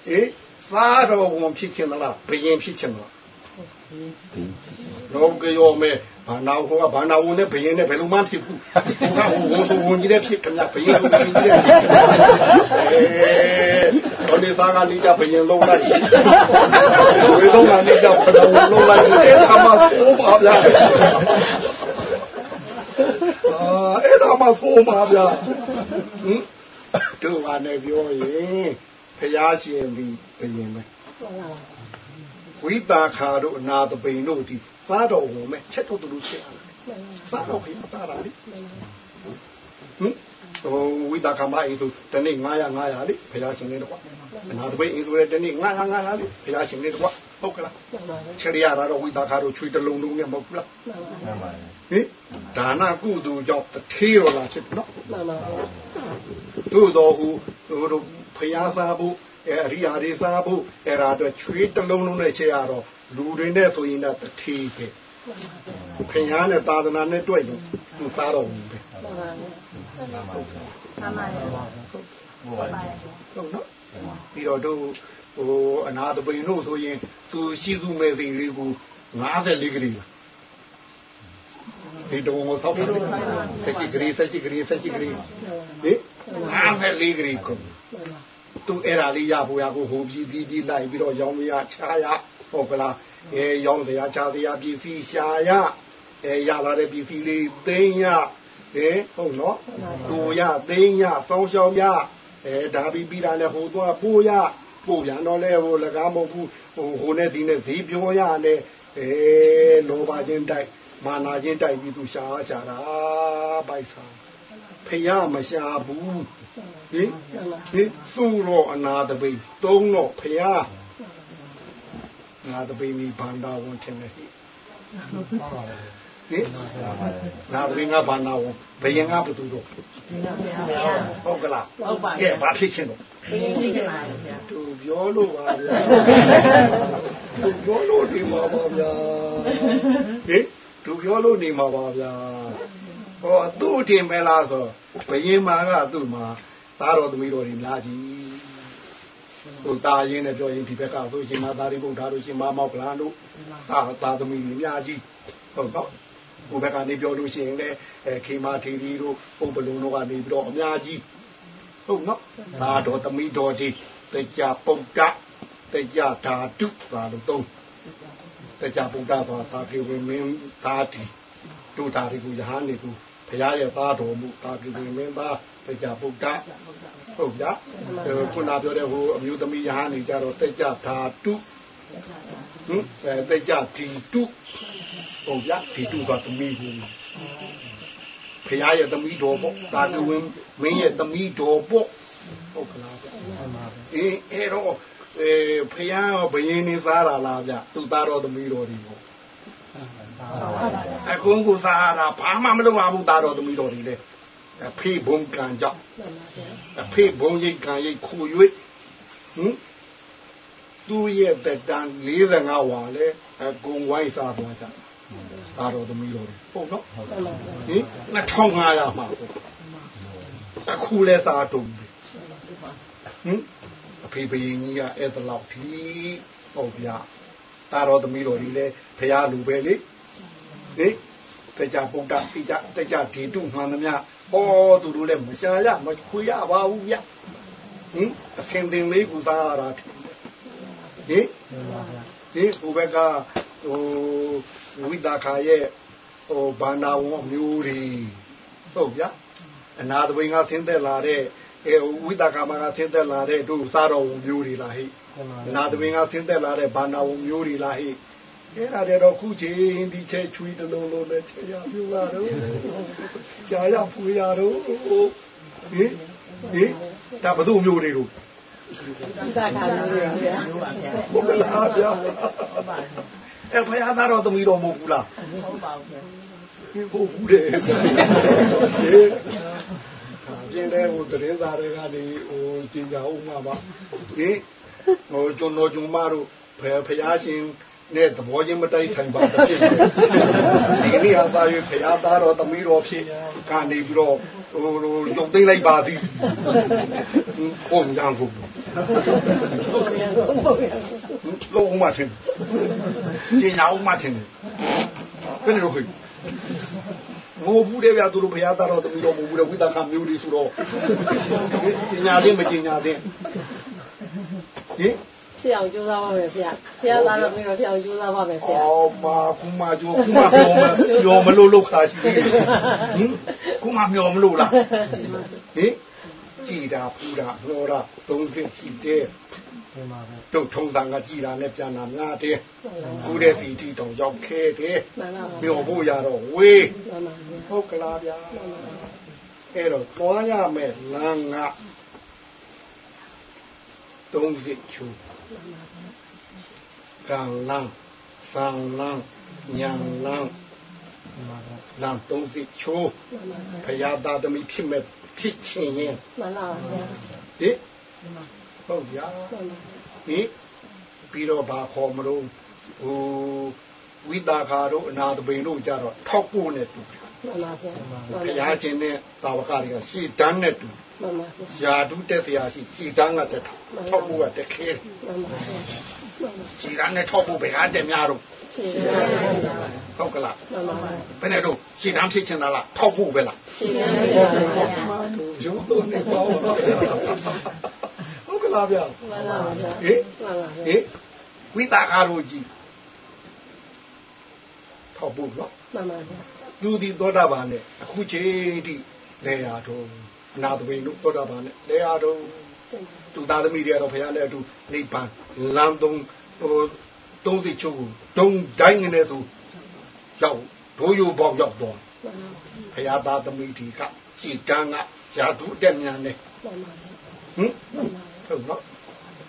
[SPEAKER 2] ဟေး စားတော်ဝင်ဖြစ်ချင်သလားဘယင်ဖြစ်ချင်သလားတော့ကြောမဲဘာနာဟောကဘာနာဝင်နဲ့ဘယင်နဲ့ဘယ်လိုမှဖြစ်ဘူးဟိုကဟိုဝန်သူဝန်ကြီးတဲ့ဖြစ်ခင်ဗျဘယင်ကိုဘယင်ကြီးတဲ့ဖြစ်အေးတော်နေသားကနေကြဘယင်လုံးလိုက်ဝေလုံးကနေကြဖတော်လုံးလိုက်အဲ့ဒါမှသိုးပါဗျာအာအဲ့ဒါမှသိုးပါဗျာဟင်တို့ကလည်းပြောရင် ဖျားရှင်ပြီးဘယင်ပဲဝိတာခါတို့အနာတပိန်တို့ဒီစားတော်ဝင်မဲ့ချက်တော့တူဖြစ်လာတယ်စားတော့ခရစားတာလေဟင်ဟိုဝိတာခမအေးဆိုတနေ့900 900လေဖျားရှင်လေးတော့အနာတပိန်အေးဆိုတဲ့တနေ့900 900လေဖျားရှင်လေးတော့ဟုတ်ကလားချက်ရတာတော့ဝိတာခါတို့ချွေတလုံးလုံးနဲ့မဟုတ်ဘူးလားဟင်ဒါနကုသိုလ်ကြောင့်တထေးတော်လာဖြစ်နော်တို့တော်ဟူတို့ ဖျားစားဖို့အဲအရိယာတွေစားဖို့အဲ့ဒါတော့ချွေးတလုံးလုံးနဲ့ချက်ရတော့လူတွေနဲ့ဆိုရင်တော့တထေးပဲခင်ဗျားနဲ့သာသနာနဲ့တွေ့ရင်သူစားတော့ဘူးပဲဟုတ်နော်ပြီးတော့တို့ဟိုအနာတပိန်တို့ဆိုရင်သူရှိစုမဲ့စီလေးကို54ကလေးလား ဒီတော့မဆောက်ဘူးဆက်ရှိကလေးဆက်ရှိကလေးဆက်ရှိကလေးဟင်54ကလေးကိုသူအဲ့ဒါလေးရဖို့ရကိုဟိုပြည်ပြည်ပြည်လိုက်ပြီးတော့ရောင်းမရချာရဟုတ်ကလားအဲရောင်းစရာချာစရာပစ္စည်းရှာရအဲရလာတဲ့ပစ္စည်းလေးသိမ်းရဟဲဟုတ်နော်တူရသိမ်းရစောင်းရှောင်းရအဲဒါပြီးပြီးတာနဲ့ဟိုသွားပို့ရပို့ပြန်တော့လဲဟိုလကားမဟုတ်ဘူးဟိုဟိုနဲ့ဒီနဲ့ဈေးပြောရနဲ့အဲလောဘချင်းတိုက် မာနာချင်းတိုက်ပြီးသူရှာရှာတာပိုက်စားဖရမရှာဘူးဟင်ဟင်သူ့တော့အနာတပိသုံးတော့ဖရငါတပိနီဘန္တာဝန်ထင်တယ်ဟိဟင်ငါတပိငါဘန္တာဝန်ဘယင်ငါဘသူတော့ဟုတ်ကလားဟုတ်ပါကဲဘာဖြစ်ချင်းတော့ဘယင်ဖြစ်ချင်ပါဗျာသူပြောလို့ပါဗျာသူပြောလို့ဒီမှာပါဗျာဟင် သူပြောလို့နေမှာပါဗျာဟောသူ့တင်ပဲလားဆိုဘယင်မာကသူ့မှာသားတော်သမီးတော်တွေများကြီးဟိုတာရင်းနဲ့ပြောရင်ဒီဘက်ကဆိုရှင်မသာရိပုတ္တရာတို့ရှင်မမောကလန်တို့သာသာသမီးတွေများကြီးဟုတ်တော့ဟိုဘက်ကနေပြောလို့ရှိရင်လည်းအဲခေမာထေရီတို့ပုံပလုံတို့ကနေပြီးတော့အများကြီးဟုတ်နော်သာတော်သမီးတော်ဒီတေကြပုဒ္ဒတေကြဓာတုပါလို့သုံး တေကြပုဒ္ဒဆိုတာသာခေဝင်းမင်းသာတိတို့ဓာရီကိုယဟန်နေကူဘုရားရဲ့သားတော်မူသာခေဝင်းမင်းသားတေကြပုဒ္ဒဟုတ်ကြခုနပြောတဲ့ဟိုအမျိုးသမီးယဟန်နေကြတော့တေကြဓာတုဟင်အဲတေကြဒီတုဟုတ်ကြဒီတုကသမီးဘူးဖရာရဲ့သမီးတော်ပေါ့ဒါကဝင်မင်းရဲ့သမီးတော်ပေါ့ဟုတ်ကလားဗျအေးအဲ့တော့ အဲဖရာဘယင်းနေစားတာလားဗျသူသားတော်သမီးတော်ဒီပေါ့အခုကစားတာဘာမှမလုပ်ပါဘူးသားတော်သမီးတော်ဒီလေအဖေဘုံကံကြောင့်အဖေဘုံရိတ်ကံရိတ်ခူ၍ဟင်သူ့ရဲ့တက်တန်45ဝါလဲအကုန်ဝိုင်းစားသွားကြသားတော်သမီးတော်တွေဟုတ်နော်ဟင်2500မှာပေါ့အခုလဲစားတုံးဟင်အ ဖေဘယင်ကြီးကအဲ့ဒါလောက်ဒီဟုတ်ဗျာသားတော်သမီးတော်တွေလဲဖះလူပဲလေဟင်တကြပုဒ္ဒတိကြတကြဒီတုမှန်သမျှဟောသူတို့လည်းမရှာရမခွေရပါဘူးဗျဟင်အသင်တင်လေးကူစားရတာဟင်ဟင်ဟိုဘက်ကဟိုဝိတာခာရဲ့ဟိုဘာနာဝမျိုးတွေဟုတ်ဗျအနာတပိန်ကဆင်းသက်လာတဲ့ အဲဝိတာခာမကဆင်းသက်လာတဲ့တို့စားတော်မျိုးတွေလားဟိအနာတပိန်ကဆင်းသက်လာတဲ့ဘာနာဝမျိုးတွေလားဟိအဲ့ဒါတွေတော့ခုချိန်ဒီချက်ချွေးတလုံးလုံးနဲ့ချက်ရပြူလာတော့ရှားရပူရတော့ဟင်ဟင်ဒါဘသူမျိုးတွေတို့
[SPEAKER 4] သာခါလို့ရဗျာ
[SPEAKER 2] ဟုတ်ကလားဗျာအဲ့ဖယားသားတော်သမီးတော်မဟုတ်ဘူးလား
[SPEAKER 3] ဟုတ်ပါဘူး
[SPEAKER 2] ဟုတ်ဘူးတဲ့ ရှင်းပြင်းတဲ့ဟိုတရင်သားတွေကနေဟိုကျင်ကြအောင်မှာပါဟင်ဟိုကျွန်တော်ကျွန်မတို့ဖဖယားရှင်နဲ့သဘောချင်းမတိုက်ဆိုင်ပါဘူးဖြစ်တယ်ဒီကနေ့ဟာသာရွေဖရာသားတော်သမီးတော်ဖြစ်ကနေပြီးတော့ဟိုဟိုတုံသိမ့်လိုက်ပါသည်ပုံရံကိုလုံးမထင်ကျင်ညာဦးမထင်ဘယ်လိုခွေ ငိုဘူးတဲ့ဗျာသူတို့ဘုရားသားတော်သမီးတော်မဟုတ်ဘူးတဲ့ဝိသကမျိုးလေးဆိုတော့ကျင်ညာတဲ့မကျင်ညာတဲ့ဟင်
[SPEAKER 4] ဖြစ်အောင်ကြိုးစားပါမယ်ဖေ။ဖေသားတော့ပြီးတော့ဖြစ်အောင်ကြိုးစားပါမယ်ဖေ
[SPEAKER 2] အော်မာကုမကျိုးကုမပြောမပြောမလို့လောက်ခါရှိသေးတယ်ဟင်ကုမမျောမလို့လားဟင် ကြည်တာပူတာမျောတာသုံးဖြစ်ရှိတယ်တို့ထုံစံကကြည်တာနဲ့ပြန်တာငါတယ်ခုတဲ့စီတီတောင်ရောက်ခဲ့တယ်
[SPEAKER 4] မှန်ပါပါ
[SPEAKER 2] မျောဖို့ရတော့ဝေး
[SPEAKER 4] မှန်ပါဗျာ
[SPEAKER 2] ဟုတ်ကလားဗျာအဲ့တော့သွားရမယ်လမ်းကသုံးစစ်ချူကံလမ်းသံလမ်းညံလမ်းလမ်းသုံးစစ်ချူဘုရားသားသမီးဖြစ်မဲ့ ဖြစ်ချင်းရင်
[SPEAKER 4] မှန်ပါဗျာ
[SPEAKER 2] ဟိဟုတ်ဗျာဟိပြီးတော့ဘာခေါ်မလို့ဟိုဝိတာခါတို့အနာတပိန်တို့ကြတော့ထောက်ဖို့နဲ့တူတယ်
[SPEAKER 4] မှန်ပါဗျာ
[SPEAKER 2] ဘုရားရှင်နဲ့တာဝကတွေကရှေ့တန်းနဲ့တူ
[SPEAKER 4] မှန်ပါဗျာ
[SPEAKER 2] ယာဒုတက်ဖျားရှိရှေ့တန်းကတက်ထောက်ဖို့ကတက်ခဲ
[SPEAKER 4] မှန်ပါဗျာ
[SPEAKER 2] ရှေ့တန်းနဲ့ထောက်ဖို့ဘယ်ဟာတက်များတော့
[SPEAKER 4] ရှင်းပါဗျာ
[SPEAKER 2] ဟုတ်ကလား
[SPEAKER 4] မှန်ပါဗျာ
[SPEAKER 2] ဘယ်နဲ့တော့ရှေ့တန်းဖြစ်ချင်တာလားထောက်ဖို့ပဲလား
[SPEAKER 4] ရှင်းပါဗျာ
[SPEAKER 2] ရုံးတော့နေပေါ့ဟုတ်ကလားဗျာ
[SPEAKER 4] မှန်ပါဗျာ
[SPEAKER 2] ဟေး
[SPEAKER 4] မှန်ပါ
[SPEAKER 2] ဟ
[SPEAKER 4] ဗျာေး
[SPEAKER 2] ဝိတာခါတို့ကြီးထောက်ဖို့နော်
[SPEAKER 4] မှန်ပါဗျာ
[SPEAKER 2] သူဒီသောတာပန်နဲ့အခုချိန်ထိလဲရတော့အနာတပိန်တို့သောတာပန်နဲ့လဲရတော့သူသားသမီးတွေကတော့ဘုရားနဲ့အတူနိဗ္ဗာန်လမ်းသုံးဟို သုံးစိတ်ချုပ်ကိုဒုံတိုင်းနေဆိုရောက်ဒိုးယူပေါက်ရောက်တော့ဘုရားသားသမီးဒီကကြည်တန်းကယာတုတက်မြန်နေ
[SPEAKER 4] မှန်ပါဗျာ
[SPEAKER 2] ဟင်ဟုတ်နော်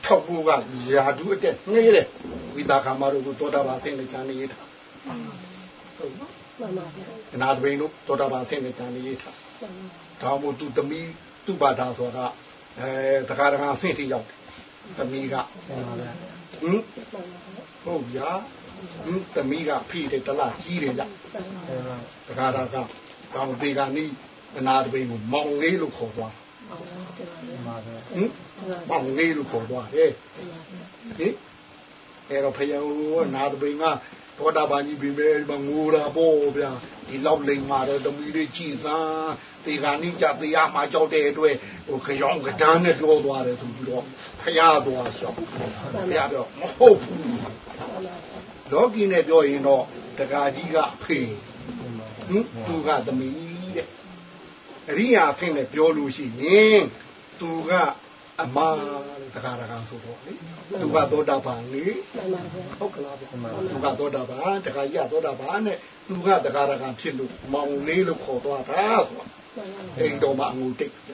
[SPEAKER 2] ထောက်ဖို့ကယာတုအတက်နေတယ်ဝိတာခါမတို့ကိုသောတာပန်ဆင်းနေချမ်းနေရတာဟုတ်နော်
[SPEAKER 4] မှန်ပါဗျာ
[SPEAKER 2] အနာတပိန်တို့သောတာပန်ဆင်းနေချမ်းနေရတာဒါမို့သူသမီးသူ့ဘာသာဆိုတာအဲတခါတခါဆင့်ထိရောက်တယ်သမီးက ဟင်ဟုတ်ဗျာဟင်သမီးကဖိတယ်တလားကြီးတယ်ကြတခါတခါကောင်းသေးကနီးအနာတပိန်ကိုမောင်လေးလို့ခေါ်သွားဟင်မောင်လေးလို့ခေါ်သွားတယ်ဟင်အဲ့တော့ဖယံကနာတပိန်က ဘောတာပန်ကြီးပြင်မဲ့ငိုတာပေါ့ဗျာဒီလောက်လိမ်မာတဲ့သမီးလေးကြည်စမ်းဒီကနေ့ကြတရားမှာကြောက်တဲ့အတွက်ဟိုခရောင်းကဒန်းနဲ့ပြောသွားတယ်သူပြီးတော့ဖယားသွားရှောက်ဖယားပြောမဟုတ်ဘူးလောကီနဲ့ပြောရင်တော့တကာကြီးကဖေဟင်သူကသမီးတဲ့အရိယာဖင်းနဲ့ပြောလို့ရှိရင်သူက အမားတကာတကာဆိုတော့လေသူကသောတာပန်လေ
[SPEAKER 4] မှန်ပါဗျာ
[SPEAKER 2] ဟုတ်ကလားဗျသူကသောတာပန်တခါကြီးကသောတာပန်နဲ့သူကတခါတခါဖြစ်လို့မောင်လေးလို့ခေါ်သွားတာဆိုတော့အိမ်တော်မှာအငူတိတ်ပြ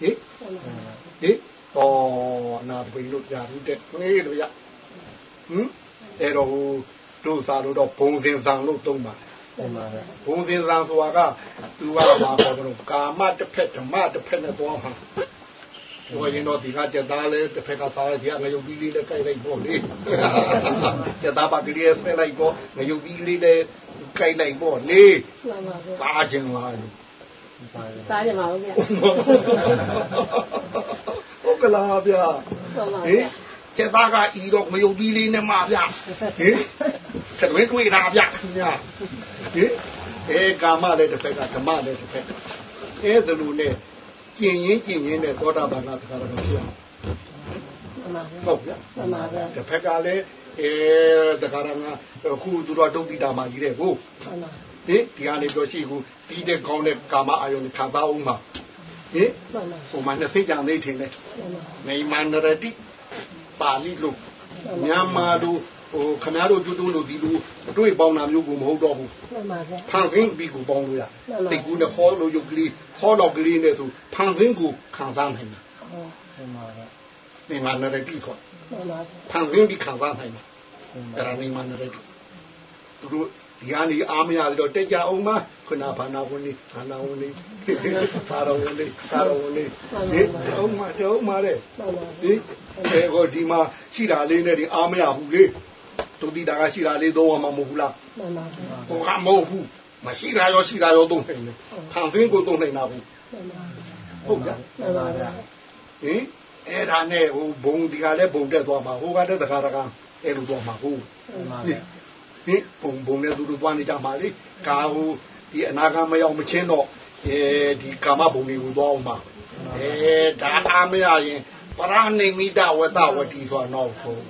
[SPEAKER 2] ဟိဟိဩနာတပိလို့ကြာဘူးတဲ့နေတော့ရဟင်အဲ့တော့တို့စားလို့တော့ဘုံစင်ဆံလို့သုံးပါဘုံစင်ဆံဆိုတာကသူကမှာခေါ်တော့ကာမတစ်ဖက်ဓမ္မတစ်ဖက်နဲ့သွားမှာ ဟိုရင်တော့ဒီကကြက်သားလဲတစ်ဖက်ကသားလဲဒီကငရုတ်ပြီးလေးလဲကြိုက်လိုက်ပေါ့လေကြက်သားပါကလေးဆဲလိုက်ပေါ့ငရုတ်ပြီးလေးလဲကြိုက်လိုက်ပေါ့လေ
[SPEAKER 4] မှန်ပါဗျာ
[SPEAKER 2] ပါခြင်းလားလို့
[SPEAKER 4] စားကြပါဦးဗျာ
[SPEAKER 2] ဟုတ်ကလားဗျာ
[SPEAKER 4] မှန်ပါ
[SPEAKER 2] ဟင်
[SPEAKER 4] ဗျာ
[SPEAKER 2] ကျက်သားကဤတော့ငရုတ်ပြီးလေးနဲ့မှဗျာဟင်ချက်တွင်တွေ့တာဗျာခင်ဗျာဟင်အဲကာမလည်းတစ်ဖက်ကဓမ္မလည်းတစ်ဖက်အဲဒါလိုနဲ့ ကျင်ရင်ကျင်ရင်နဲ့သောတာပန်ကတခါတော့ဖြစ်အောင်
[SPEAKER 4] မှန်ပါဗျာ
[SPEAKER 2] ဟုတ်ဗျာ
[SPEAKER 4] မှန်ပါဗျာ
[SPEAKER 2] တစ်ဖက်ကလည်းအဲတခါတော့ခုသူတော်ဒုတိတာမှာကြီးတဲ့ကို
[SPEAKER 4] မှန်ပါ
[SPEAKER 2] ဟင်ဒီကနေပြောရှိခုတီးတဲ့ကောင်းတဲ့ကာမအာယုန်ခံစားအောင်မှာဟင်
[SPEAKER 4] မှန်ပါ
[SPEAKER 2] ဟိုမှာနှစ်စိတ်ကြံနေထင်တယ်
[SPEAKER 4] မှန်ပါ
[SPEAKER 2] နေမန္တရတိပါဠိလိုမြန်မာလို ဟိုခမားတို့ကျွတ်တုံးလို့ဒီလိုအတွေ့ပေါင်းတာမျိုးကိုမဟုတ်တော့ဘူး
[SPEAKER 4] မှန်ပါဗျာ
[SPEAKER 2] ဖန်ဆင်းပြီးကိုပေါင်းလို့ရ
[SPEAKER 4] မှန်ပါ
[SPEAKER 2] တိတ်ကူးနဲ့ဟောလို့ရုပ်ကလေးဟောတော့ကလေးနဲ့ဆိုဖန်ဆင်းကိုခံစားနိုင်တယ်
[SPEAKER 4] ဟုတ်
[SPEAKER 2] နေမန္တရတိဆို
[SPEAKER 4] မှန်ပါဗျာ
[SPEAKER 2] ဖန်ဆင်းပြီးခံစားနိုင်တယ်အဲ့ဒါနေမန္တရတိသူတို့ဒီကနေအားမရတော့တက်ကြအောင်မခုနဘာနာဝင်နေဘာနာဝင်နေသာတော်ဝင်နေသာတော်ဝင်နေဒီတုံးမတုံးမတဲ့
[SPEAKER 4] မှန်ပါ
[SPEAKER 2] ဟင်အဲဟောဒီမှာရှိတာလေးနဲ့ဒီအားမရဘူးလေ ဒုတိတာကရှိတာလေးသုံးရမှာမဟုတ်ဘူးလား
[SPEAKER 4] မှန်ပါဗျာ
[SPEAKER 2] ဟိုကမဟုတ်ဘူးမရှိတာရောရှိတာရောသုံးနိုင်တယ်ဖန်ဆင်းကိုသုံးနိုင်တာဘူး
[SPEAKER 4] မှန်ပါ
[SPEAKER 2] ဟုတ်ကြ
[SPEAKER 4] မှန်ပါဗျာ
[SPEAKER 2] ဟင်အဲ့ဒါနဲ့ဟိုဘုံဒီကလည်းဘုံတက်သွားမှာဟိုကလည်းတခါတခါအဲ့လိုသွားမှာဟုတ်
[SPEAKER 4] မှန်ပါ
[SPEAKER 2] ဟင်ဟင်ဘုံဘုံနဲ့သူတို့သွားနေကြမှာလေကာဟိုဒီအနာဂတ်မရောက်မချင်းတော့အဲဒီကာမဘုံတွေကိုသွားအောင်မှာအဲဒါအားမရရင်ပရဏိမိတဝတဝတိဆိုတာတော့ဟုတ်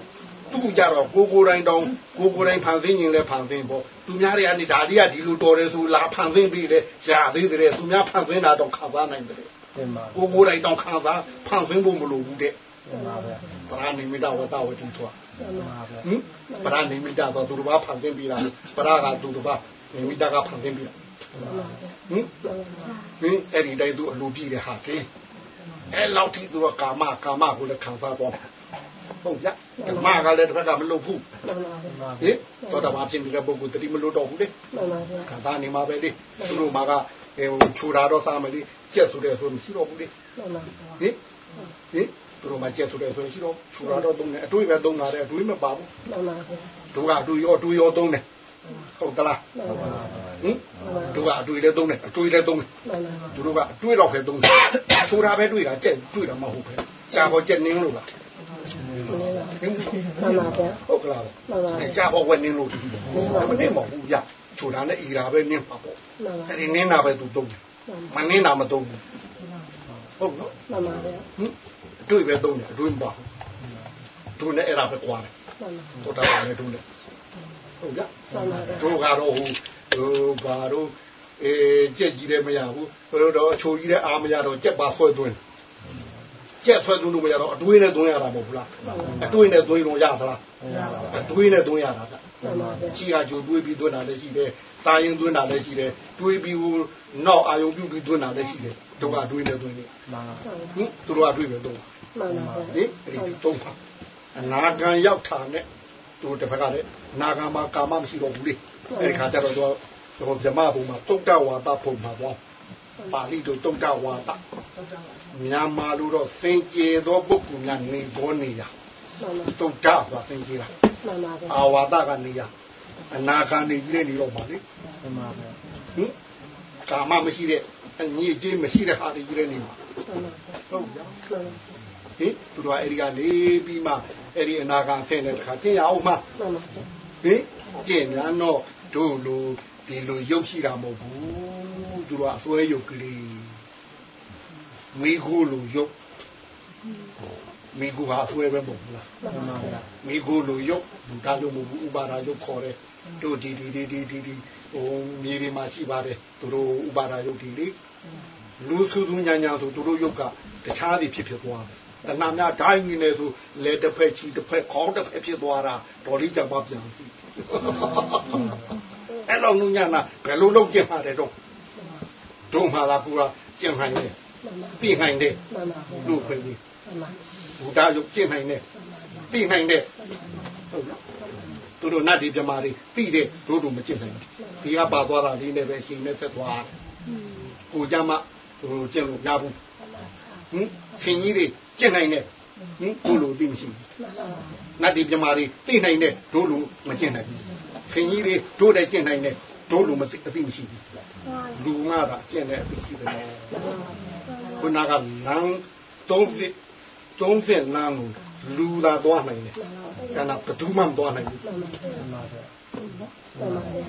[SPEAKER 2] သူကြတော့ကိုကိုတိုင်းတောင်းကိုကိုတိုင်းဖန်ဆင်းရင်လည်းဖန်ဆင်းပေါ့သူများတွေကနေဒါလေးကဒီလိုတော်တယ်ဆိုလာဖန်ဆင်းပြီးလေရာသေးတယ်သူများဖန်ဆင်းတာတော့ခံစားနိုင်တယ်
[SPEAKER 5] တင်ပါ
[SPEAKER 2] ကိုကိုတိုင်းတောင်းခံစားဖန်ဆင်းဖို့မလိုဘူးတဲ့
[SPEAKER 5] တင်ပါဗျာ
[SPEAKER 2] ပရဏိမိတဝတဝတိဆိုတာ
[SPEAKER 5] တင်ပါဗျာ
[SPEAKER 2] ဟင်ပရဏိမိတဆိုသူတို့ဘာဖန်ဆင်းပြီးတာပရကသူတို့ဘာနိမိတကဖန်ဆင်းပြီးတာဟင်ဟင်အဲ့ဒီတိုင်းသူအလိုပြည့်တဲ့ဟာတင်းအဲ့လောက်ထိသူကကာမကာမကိုလည်းခံစားတော့ဟု တ်ကြကာမကလည်းတစ်ဖက်ကမလုပ်ဘူး
[SPEAKER 4] မှန်ပါဗျာ
[SPEAKER 2] ဟင်တော့တာဘာဖြစ်နေတဲ့ပုဂ္ဂိုလ်တတိမလို့တော့ဘူးလေ
[SPEAKER 4] မှန်ပါဗျာ
[SPEAKER 2] ခံစားနေမှာပဲလေသူတို့မှာကဟိုခြူတာတော့စားမလို့ကြက်ဆိုတဲ့ဆိုမရှိတော့ဘူးလေ
[SPEAKER 4] မှန်ပါ
[SPEAKER 2] ဟင်ဟင်သူတို့မှာကြက်ဆိုတဲ့ဆိုရှိတော့ခြူတာတော့သုံးတယ်အတွေးပဲသုံးတာတဲ့အတွေးမပါဘူး
[SPEAKER 4] မှန်ပါဗျာ
[SPEAKER 2] တို့ကအတူရောအတူရောသုံးတယ်ဟုတ်သလား
[SPEAKER 4] မှန်ပါ
[SPEAKER 2] ဟင်တို့ကအတူလည်းသုံးတယ်အတူလည်းသုံးတယ်
[SPEAKER 4] မှန်ပါ
[SPEAKER 2] သူတို့ကအတွေ့တော့ပဲသုံးတယ်ဆိုတာပဲတွေ့တာကြက်တွေ့တာမဟုတ်ပဲရှားပေါ်ကြက်နင်းလို့လား
[SPEAKER 4] မှန်ပါဗျာ
[SPEAKER 2] ဟုတ်ကလား
[SPEAKER 4] မှန်ပါ
[SPEAKER 2] အဲရှားပေါ်ဝက်နင်းလို့မနင်းမဟုတ်ဘူးရဆိုတာနဲ့အီရာပဲနင်းပါပေါ့
[SPEAKER 4] မှန်ပါ
[SPEAKER 2] အဲဒီနင်းတာပဲသူသုံးတယ်မနင်းတာမသုံးဘူးဟုတ်နော်
[SPEAKER 4] မှန်ပါဗျာ
[SPEAKER 2] ဟင်အတွေ့ပဲသုံးတယ်အတွေ့မပါဘူးသူနဲ့အဲ့ဒါပဲကွာတယ်
[SPEAKER 4] မှန်ပါ
[SPEAKER 2] တို့တာလည်းတို့နဲ့ဟုတ်ကြ
[SPEAKER 4] မှန်ပါဗျာ
[SPEAKER 2] တို့ကတော့ဟိုဟိုဘာတို့အဲကြက်ကြီးလည်းမရဘူးဘယ်လိုတော့အချိုကြီးလည်းအားမရတော့ကြက်ပါဆွဲသွင်း ကြက်ဆွဲသွင်းလို့မရတော့အတွေးနဲ့သွင်းရတာမဟုတ်ဘူးလားအတွေးနဲ့သွင်းလို့ရသလားအတွေးနဲ့သွင်းရတာက
[SPEAKER 4] မှန်ပါဗျာ
[SPEAKER 2] ကြီးဟာဂျိုတွေးပြီးသွင်းတာလည်းရှိတယ်တာရင်သွင်းတာလည်းရှိတယ်တွေးပြီးဟိုနောက်အာယုံပြုပြီးသွင်းတာလည်းရှိတယ်တို့ကအတွေးနဲ့သွင်းနေ
[SPEAKER 5] မှန်ပါ
[SPEAKER 2] ဟင်သူတို့ကအတွေးပဲသုံး
[SPEAKER 4] မှန်ပါဗျာ
[SPEAKER 2] ဟင်အဲ့ဒီသုံးပါအနာဂံရောက်တာနဲ့သူတစ်ဖက်ကလည်းအနာဂံမှာကာမမရှိတော့ဘူးလေအဲ့ဒီခါကျတော့သူဟိုဗြဟ္မဘုံမှာတုတ်တဝါဒဖုံမှာပေါ့ပါဠိတို့တုတ်တဝါဒ မြန်မာလိုတော့စင်ကြယ်သောပုဂ္ဂိုလ်များနေပေါ်နေရ
[SPEAKER 4] မှန်ပါ
[SPEAKER 2] တုတ်တဆိုတာစင်ကြယ်တာ
[SPEAKER 4] မှန်ပါဗျာ
[SPEAKER 2] အာဝါဒကနေရအနာဂံနေကြီးနေနေတော့ပါလေ
[SPEAKER 5] တင်ပါဗျာ
[SPEAKER 2] ဟင်ကာမမရှိတဲ့အညီအကျေးမရှိတဲ့ဟာတွေကြီးနေမှာ
[SPEAKER 4] မှန်ပါဗျာ
[SPEAKER 2] ဟုတ်ကြ
[SPEAKER 4] မှန်ပါ
[SPEAKER 2] ဟင်သူတို့ကအဲ့ဒီကနေပြီးမှအဲ့ဒီအနာဂံဆင်းတဲ့တခါကျင့်ရအောင်မှ
[SPEAKER 4] မှန်ပါဗျာ
[SPEAKER 2] ဟင်ကျင့်များတော့တို့လိုဒီလိုရုပ်ရှိတာမဟုတ်ဘူးသူတို့ကအစွဲရုပ်ကလေး မိခိုးလိုရုပ်မိခိုးဟာအစွဲပဲမဟုတ်ဘူးလား
[SPEAKER 5] တင်ပါဗျာ
[SPEAKER 2] မိခိုးလိုရုပ်ဘူတာလို့မဟုတ်ဘူးဥပါဒာရုပ်ခေါ်တယ်တို့ဒီဒီဒီဒီဒီဒီဟိုမြေတွေမှာရှိပါတယ်သူတို့ဥပါဒာရုပ်ဒီလေလူစုသူညာညာဆိုသူတို့ရုပ်ကတခြားတွေဖြစ်ဖြစ်သွားတယ်တဏှာများဓာတ်ရင်းနေဆိုလက်တစ်ဖက်ချီတစ်ဖက်ခေါင်းတစ်ဖက်ဖြစ်သွားတာတော်လေးကြပါပြန်စီအဲ့လိုနုညာနာဘယ်လိုလုပ်ကျင်မှာတဲ့တော့ဒုံမှာလာပူတာကျင်နိုင်တယ်
[SPEAKER 4] မှန် ပါ
[SPEAKER 2] သိနိုင်တယ်
[SPEAKER 4] မှန်ပါဗျာ
[SPEAKER 2] လူခွင့်ကြီး
[SPEAKER 4] မှန်ပါ
[SPEAKER 2] ဘူတာရုပ်ကျင်နိုင်တယ်သိနိုင်တယ်ဟုတ်နော်သူတို့နတ်ဒီပြမာတွေသိတယ်တို့တို့မကျင်နိုင်ဘူးဒီကပါသွားတာလေးနဲ့ပဲရှင်နဲ့ဆက်သွားတယ်ကိုကြမှာဟိုကျင်လို့ရဘူးဟင်ရှင်ကြီးတွေကျင်နိုင်တယ်ဟင်ကိုလိုသိမရှိဘူးနတ်ဒီပြမာတွေသိနိုင်တဲ့ဒို့လူမကျင့်နိုင်ဘူး။ခင်ကြီးတွေဒို့တဲ့ကျင့်နိုင်တဲ့ ဒို့လူမသိအသိမရှိဘူး။လူငါတာကျင့်တဲ့အသိရှိတယ်။ခုနကလမ်း30 30လမ်းကိုလူသာသွားနိုင်တယ်။ကျန်တာဘယ်သူမှမသွားနိုင်ဘူး
[SPEAKER 5] တင်ပါဗျာ
[SPEAKER 4] မှန်ပါဗျာ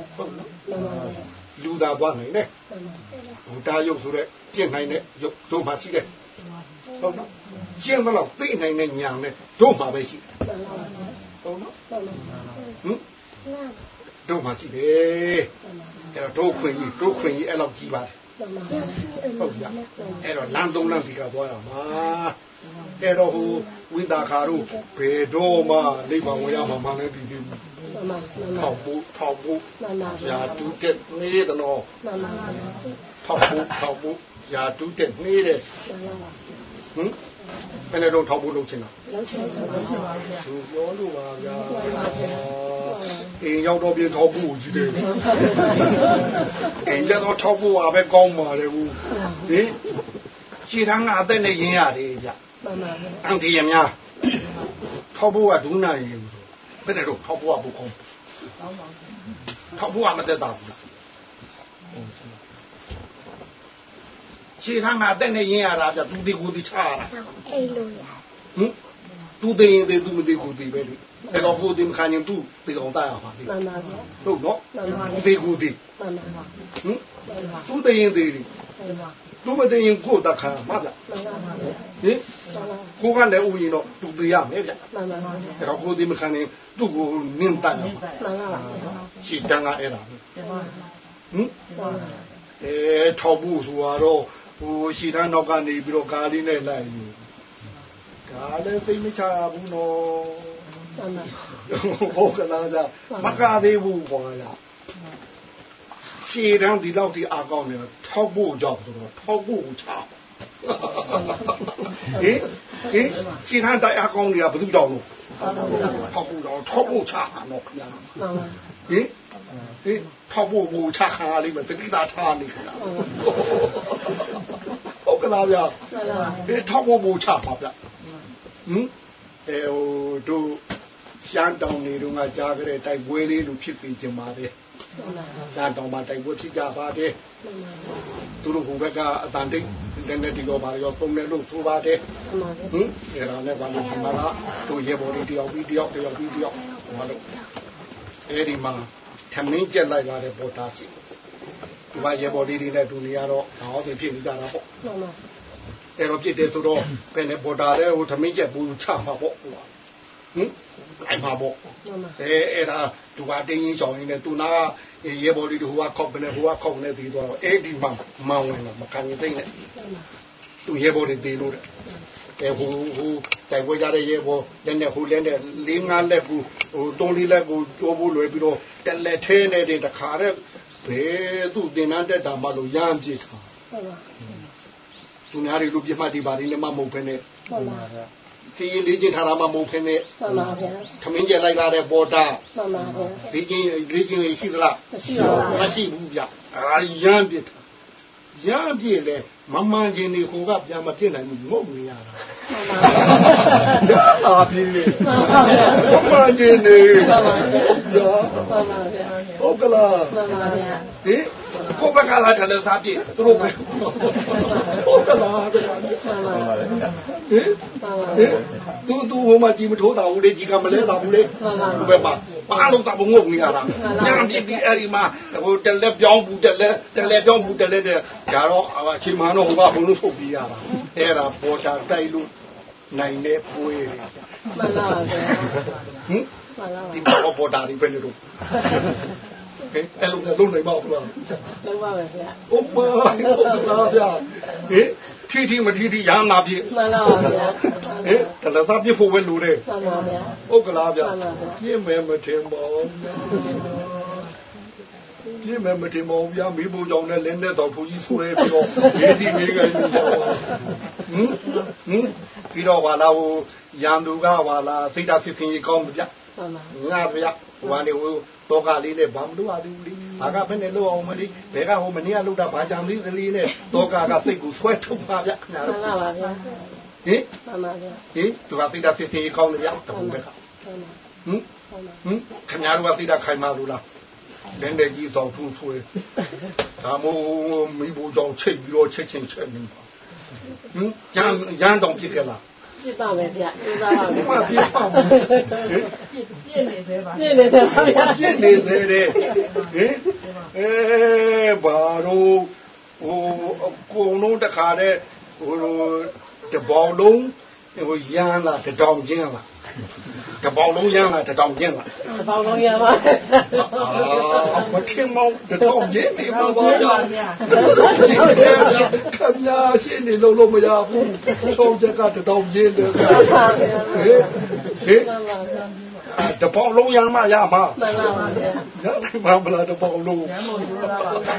[SPEAKER 4] ။
[SPEAKER 2] ဟုတ်နော်
[SPEAKER 4] မှန်ပါဗျာ
[SPEAKER 2] လူသာသွားနိုင်တယ်
[SPEAKER 4] မှန်ပါ။
[SPEAKER 2] ဘူတာယုတ်ဆိုတဲ့ကျင့်နိုင်တဲ့ယုတ်တို့မှရှိတယ်။ဟုတ်နော်။ကျင့်တော့သိနိုင်တဲ့ညာနဲ့တို့မှပဲရှိတယ်
[SPEAKER 4] မှန်ပါဗျာ။
[SPEAKER 2] ဟုတ်နော်
[SPEAKER 4] မှန်ပါ။
[SPEAKER 2] ဟင် တို့မှရှိတယ်။အဲ့တော့တို့ခွင့်ကြီးတို့ခွင့်ကြီးအဲ့လောက်ကြီးပါတယ်
[SPEAKER 4] မှန်ပါဗျာ
[SPEAKER 2] ဟုတ်ကြအဲ့တော့လမ်းသုံးလမ်းစီကသွားရမှာအဲ့တော့ဟိုဝိတာခါတို့ဘယ်တော့မှလိမ္မာဝင်ရမှာမလည်းပြီးပြီ
[SPEAKER 4] မှန်ပါမှန်ပါ
[SPEAKER 2] ထောက်ဖို့ထောက်ဖို့
[SPEAKER 4] မှန်ပါဗျာ
[SPEAKER 2] ရာတူးတက်နေတယ်နော်
[SPEAKER 4] မှန်ပါဗျာ
[SPEAKER 2] ထောက်ဖို့ထောက်ဖို့ရာတူးတက်နေတယ်
[SPEAKER 4] မှန်ပါ
[SPEAKER 2] ဟင် ဘယ်နဲ့တော့ထောက်ဖို့လုပ်ချင်တာ
[SPEAKER 4] လောက်ချင်တယ်လောက်ချင်ပါဗျာ
[SPEAKER 2] သူပြောလို့ပါဗျာအင်းရောက်တော့ပြင်ထောက်ဖို့ကြီးတယ်အင်းရတော့ထောက်ဖို့ပါပဲကောင်းပါလေဘူးဟင်ခြေထမ်းကအသက်နဲ့ရင်းရတယ်ဗျ
[SPEAKER 4] မှန်ပါဗျာ
[SPEAKER 2] အန်တီရများထောက်ဖို့ကဒုနာရင်ဘယ်နဲ့တော့ထောက်ဖို့ကဘုကောင်းထောက်ဖို့ကမတက်တာဘူး လားခြေထမ်းမှာတက်နေရင်ရတာပြသူဒီကိုဒီချရတာ
[SPEAKER 6] အိတ်လို့ရ
[SPEAKER 2] ဟင်သူသိရင်သိသူမသိကိုသိပဲလေအဲ့တော့ကိုဒီမခံရင်သူသိအောင်တာရပါလေ
[SPEAKER 4] မှန်ပါဗျာ
[SPEAKER 2] ဟုတ်နော်
[SPEAKER 4] မှန်ပါ
[SPEAKER 2] သူသိကိုသိ
[SPEAKER 4] မှန်ပါ
[SPEAKER 2] ဟင်သူသိရင်သိတယ်သူမသိရင်ကိုတတ်ခံမှာဗျ
[SPEAKER 4] မှန်ပါဗျာ
[SPEAKER 2] ဟင်ကိုကလည်းဥယျာဉ်တော့သူသိရမယ်ဗျ
[SPEAKER 4] မှန်ပါဗျာ
[SPEAKER 2] အဲ့တော့ကိုဒီမခံရင်သူ့ကိုနင်းတတ်ရမှာ
[SPEAKER 4] မှန်ပါဗျာ
[SPEAKER 2] ရှီတန်းကအဲ့ဒါပဲဟင်
[SPEAKER 4] မှန်ပါ
[SPEAKER 2] အဲထောက်ဖို့ဆိုတော့ ဟိုရှီတန်းနောက်ကနေပြီးတော့ကားလေးနဲ့လိုက်ယူကားလည်းစိတ်မချရဘူးနော်
[SPEAKER 4] မှန်ပါ
[SPEAKER 2] ဟုတ်ကလားဗျမကသေးဘူးခေါ်ရရှီတန်းဒီလောက်ဒီအကောင်းနေတော့ထောက်ဖို့ကြောက်ဆိုတော့ထောက်ဖို့ချဟင်ဟင်ရှီတန်းတိုက်အကောင်းနေတာဘယ်သူကြောက်လို့ထောက်ဖို့ကြောက်ထောက်ဖို့ချတာနော်ခင်ဗျာ
[SPEAKER 4] မှန်ပါ
[SPEAKER 2] ဟင်ဟင်ထောက်ဖို့ဘူချခံရလိမ့်မယ်တတိတာထားနေခင်ဗျာဟုတ်ကလားဗျာ
[SPEAKER 4] မှန်ပါ
[SPEAKER 2] ဒီထောက်ဖို့ဘူချပါဗျာဟင်အဲဟိုတို့ရှမ်းတောင်နေတော့ငါကြားကြတဲ့တိုက်ပွဲလေးလိုဖြစ်ပြီးကြမှာပဲရှမ်းတောင်မှာတိုက်ပွဲဖြစ်ကြပါတယ်သူတို့ဟိုဘက်ကအတန်တိတ်အင်တာနက်ဒီကောပါရောပုံနဲ့လို့ဆိုပါတယ်
[SPEAKER 4] မှန်ပါ
[SPEAKER 2] ဟင်အဲ့ဒါနဲ့ဘာလို့ဒီမှာလားတို့ရေပေါ်လေးတယောက်ပြီးတယောက်တယောက်ပြီးတယောက်ဟောလို့အဲ့ဒီမှာ ထမင်းကျက်လိုက်လာတဲ့ပေါ်တာစီဒီမှာရေပေါ်လေးတွေနဲ့တူနေရတော့ဟောပြင်ဖြစ်နေကြတာပေါ့
[SPEAKER 4] မှန်ပါ
[SPEAKER 2] အဲ့တော့ပြစ်တယ်ဆိုတော့ဘယ်နဲ့ပေါ်တာလဲဟိုထမင်းကျက်ပူချမှာပေါ့ဟိုဟင်အဲ့မှာပေါ့
[SPEAKER 4] မှန်ပါ
[SPEAKER 2] အဲအဲ့ဒါသူကတင်းရင်းချောင်းရင်းနဲ့သူနာရေပေါ်လေးတွေဟိုကခောက်ကနေဟိုကခောက်နေပြီးတော့အဲ့ဒီမှာမောင်းဝင်လာမခံရင်သိနေသူရေပေါ်တွေတေးလို့တဲ့ အဲဟိုဟိုတိုက်ပွဲကြတဲ့ရဲဘောလက်နဲ့ဟိုလက်နဲ့လေးငါးလက်ကူဟိုသုံးလေးလက်ကူကျိုးဖို့လွယ်ပြီးတော့တက်လက်သေးနေတဲ့တခါတဲ့ဘယ်သူတင်နှတက်တာမှလို့ရမ်းကြည့်တာ
[SPEAKER 4] မှန်ပါ
[SPEAKER 2] သူများတွေလူပြမှတ်ဒီပါရင်းနဲ့မှမဟုတ်ဖ ೇನೆ
[SPEAKER 4] မှန်ပါ
[SPEAKER 2] စီရင်လေးချင်းထားတာမှမဟုတ်ဖ ೇನೆ
[SPEAKER 4] မှန်ပါဗျာ
[SPEAKER 2] ခမင်းကျလိုက်လာတဲ့ပေါ်တာ
[SPEAKER 4] မှန်ပါဗျာ
[SPEAKER 2] လေးချင်းလေးချင်းရှိသလား
[SPEAKER 4] မရှိပါဘူး
[SPEAKER 2] မရှိဘူးဗျအာရမ်းပြစ်တာ ရမ်းပြစ်လေမမှန်ချင်းတွေဟိုကပြန်မပြစ်နိုင်ဘူးငုတ်နေရတာ
[SPEAKER 4] မှန်ပါဗျာ
[SPEAKER 2] အာပြင်းနေ
[SPEAKER 4] မှန်ပါဗျာ
[SPEAKER 2] မမှန်ချင်းတွေ
[SPEAKER 4] မှန်ပါဗျာ
[SPEAKER 2] ဗျာ
[SPEAKER 4] မှန်ပါဗျာ
[SPEAKER 2] ဟုတ်ကလား
[SPEAKER 4] မှန်ပါဗျာ
[SPEAKER 2] ဟ င်ကိုဘက်ကလာတယ်လည်းစားပြည့်သူတို့ပဲဟုတ်ကလားဗျာ
[SPEAKER 4] မှန်ပါဗျာ
[SPEAKER 2] ဟင်
[SPEAKER 4] မှန်ပါ
[SPEAKER 2] ဟင်သူသူဟိုမှာကြီးမထိုးတာဘူးလေကြီးကမလဲတာဘူးလေ
[SPEAKER 4] မှန်ပါ
[SPEAKER 2] ဘယ်မှာဘာလို့တာဘငုတ်နေရတာညံပြပြီးအဲ့ဒီမှာဟိုတက်လက်ပြောင်းဘူးတက်လက်တက်လက်ပြောင်းဘူးတက်လက်တဲ့ဒါတော့အချိန်မှတော့ဟိုကဘုံလို့ထုတ်ပြီးရတာအဲ့ဒါပေါ်တာတိုက်လို့နိုင်တဲ့ပွေး
[SPEAKER 4] မှန်ပါဗျာ
[SPEAKER 2] ဟင်
[SPEAKER 4] မှန်ပါ
[SPEAKER 2] ဒီပေါ်ပေါ်တာဒီပဲလို့ ဟင်အဲ့လိုလည်းလုံးနိုင်ပါဘူးလား
[SPEAKER 4] လုံးပါပဲဗျာ
[SPEAKER 2] ဥပ္ပါဟုတ်ကလားဗျာဟင်ထီထီမထီထီရမ်းလာပြီ
[SPEAKER 4] မှန်ပါဗျာ
[SPEAKER 2] ဟင်တလစားပြဖို့ပဲလိုတယ်
[SPEAKER 4] မှန်ပါဗျာ
[SPEAKER 2] ဟုတ်ကလားဗျာ
[SPEAKER 4] မှန်ပါဗျာ
[SPEAKER 2] ပြင်းမယ်မထင်ပါဘူးပြင်းမယ်မထင်ပါဘူးဗျာမိဖို့ကြောင့်လည်းလင်းတဲ့တော်ဖူကြီးဆွဲပြီးတော့ဒီဒီမိကနေကြောက်ဟင်ဟင်ပြီးတော့ဟာလာဟိုရန်သူကဟာလာစိတ်ဓာတ်စစ်စင်ကြီးကောင်းဗျာ
[SPEAKER 4] မှန်ပါ
[SPEAKER 2] ငါဗျာဟိုကနေဟို တော့ကလေးနဲ့ဘာမလို့ရသေးဘူးလေဘာကဘယ်နဲ့လို့အောင်မလေးဘယ်ကဟိုမနေ့ကလို့တာဘာကြောင့်လေးသလေးနဲ့တော့ကကစိတ်ကိုဆွဲထုတ်ပါဗျာခင်ဗျား
[SPEAKER 4] မှ
[SPEAKER 2] တို့
[SPEAKER 4] န်ပါဗျာ
[SPEAKER 2] ဟင်
[SPEAKER 4] မှန်ပါဗျာ
[SPEAKER 2] ဟင်သူကစိတ်ဓာတ်စစ်စင်ကြီးကောင်းတယ်ဗျာတခုပဲက
[SPEAKER 4] မှန်ပါ
[SPEAKER 2] ဟင်
[SPEAKER 4] မှန်ပါ
[SPEAKER 2] ဟင်ခင်ဗျားတို့ကစိတ်ဓာတ်ခိုင်မာလို့လားလင်းတဲ့ကြီးဆောင်ဖူးဆွဲဒါမို့မိဖို့ကြောင့်ချိတ်ပြီးတော့ချက်ချင်းချက်နေပါဟင်ရန်ရန်တောင်ပြစ်ခဲ့လား
[SPEAKER 4] ပြစ်ပါမယ်ဗျာပြစ်သားပါမယ်
[SPEAKER 2] မပြစ်ပါဘူးဟင်
[SPEAKER 3] ပြည့်နေသေးပါ
[SPEAKER 4] ပြစ်နေတယ်ဗျာ
[SPEAKER 2] ပြစ်နေသေးတယ်ဟင်အဲဘာလို့ဟိုအကုန်လုံးတခါတဲ့ဟိုတဘောင်လုံးဟိုရန်လားတတောင်ချင်းလားတဘောင်လုံးရန်လားတတောင်ချင်းလား
[SPEAKER 4] တပေါင်းလုံးရပါ
[SPEAKER 2] အာမထင်မောင်းတတောင်ချင်းနေမှာပါဗျာ
[SPEAKER 3] ဗျာ
[SPEAKER 2] ခင်ဗျာရှင်းနေလို့လို့မရဘူးဆုံးချက်ကတတောင်ချင်းတယ်ဗျာဟေးဟေး
[SPEAKER 4] မှန်ပါဗျာ
[SPEAKER 2] တပေါင်လုံးရမ်းမရမှာ
[SPEAKER 4] မှန်ပါဗျာ
[SPEAKER 2] ရတယ်မမလားတပေါင်လုံး
[SPEAKER 3] ရမို့ယူတာပါဗျာ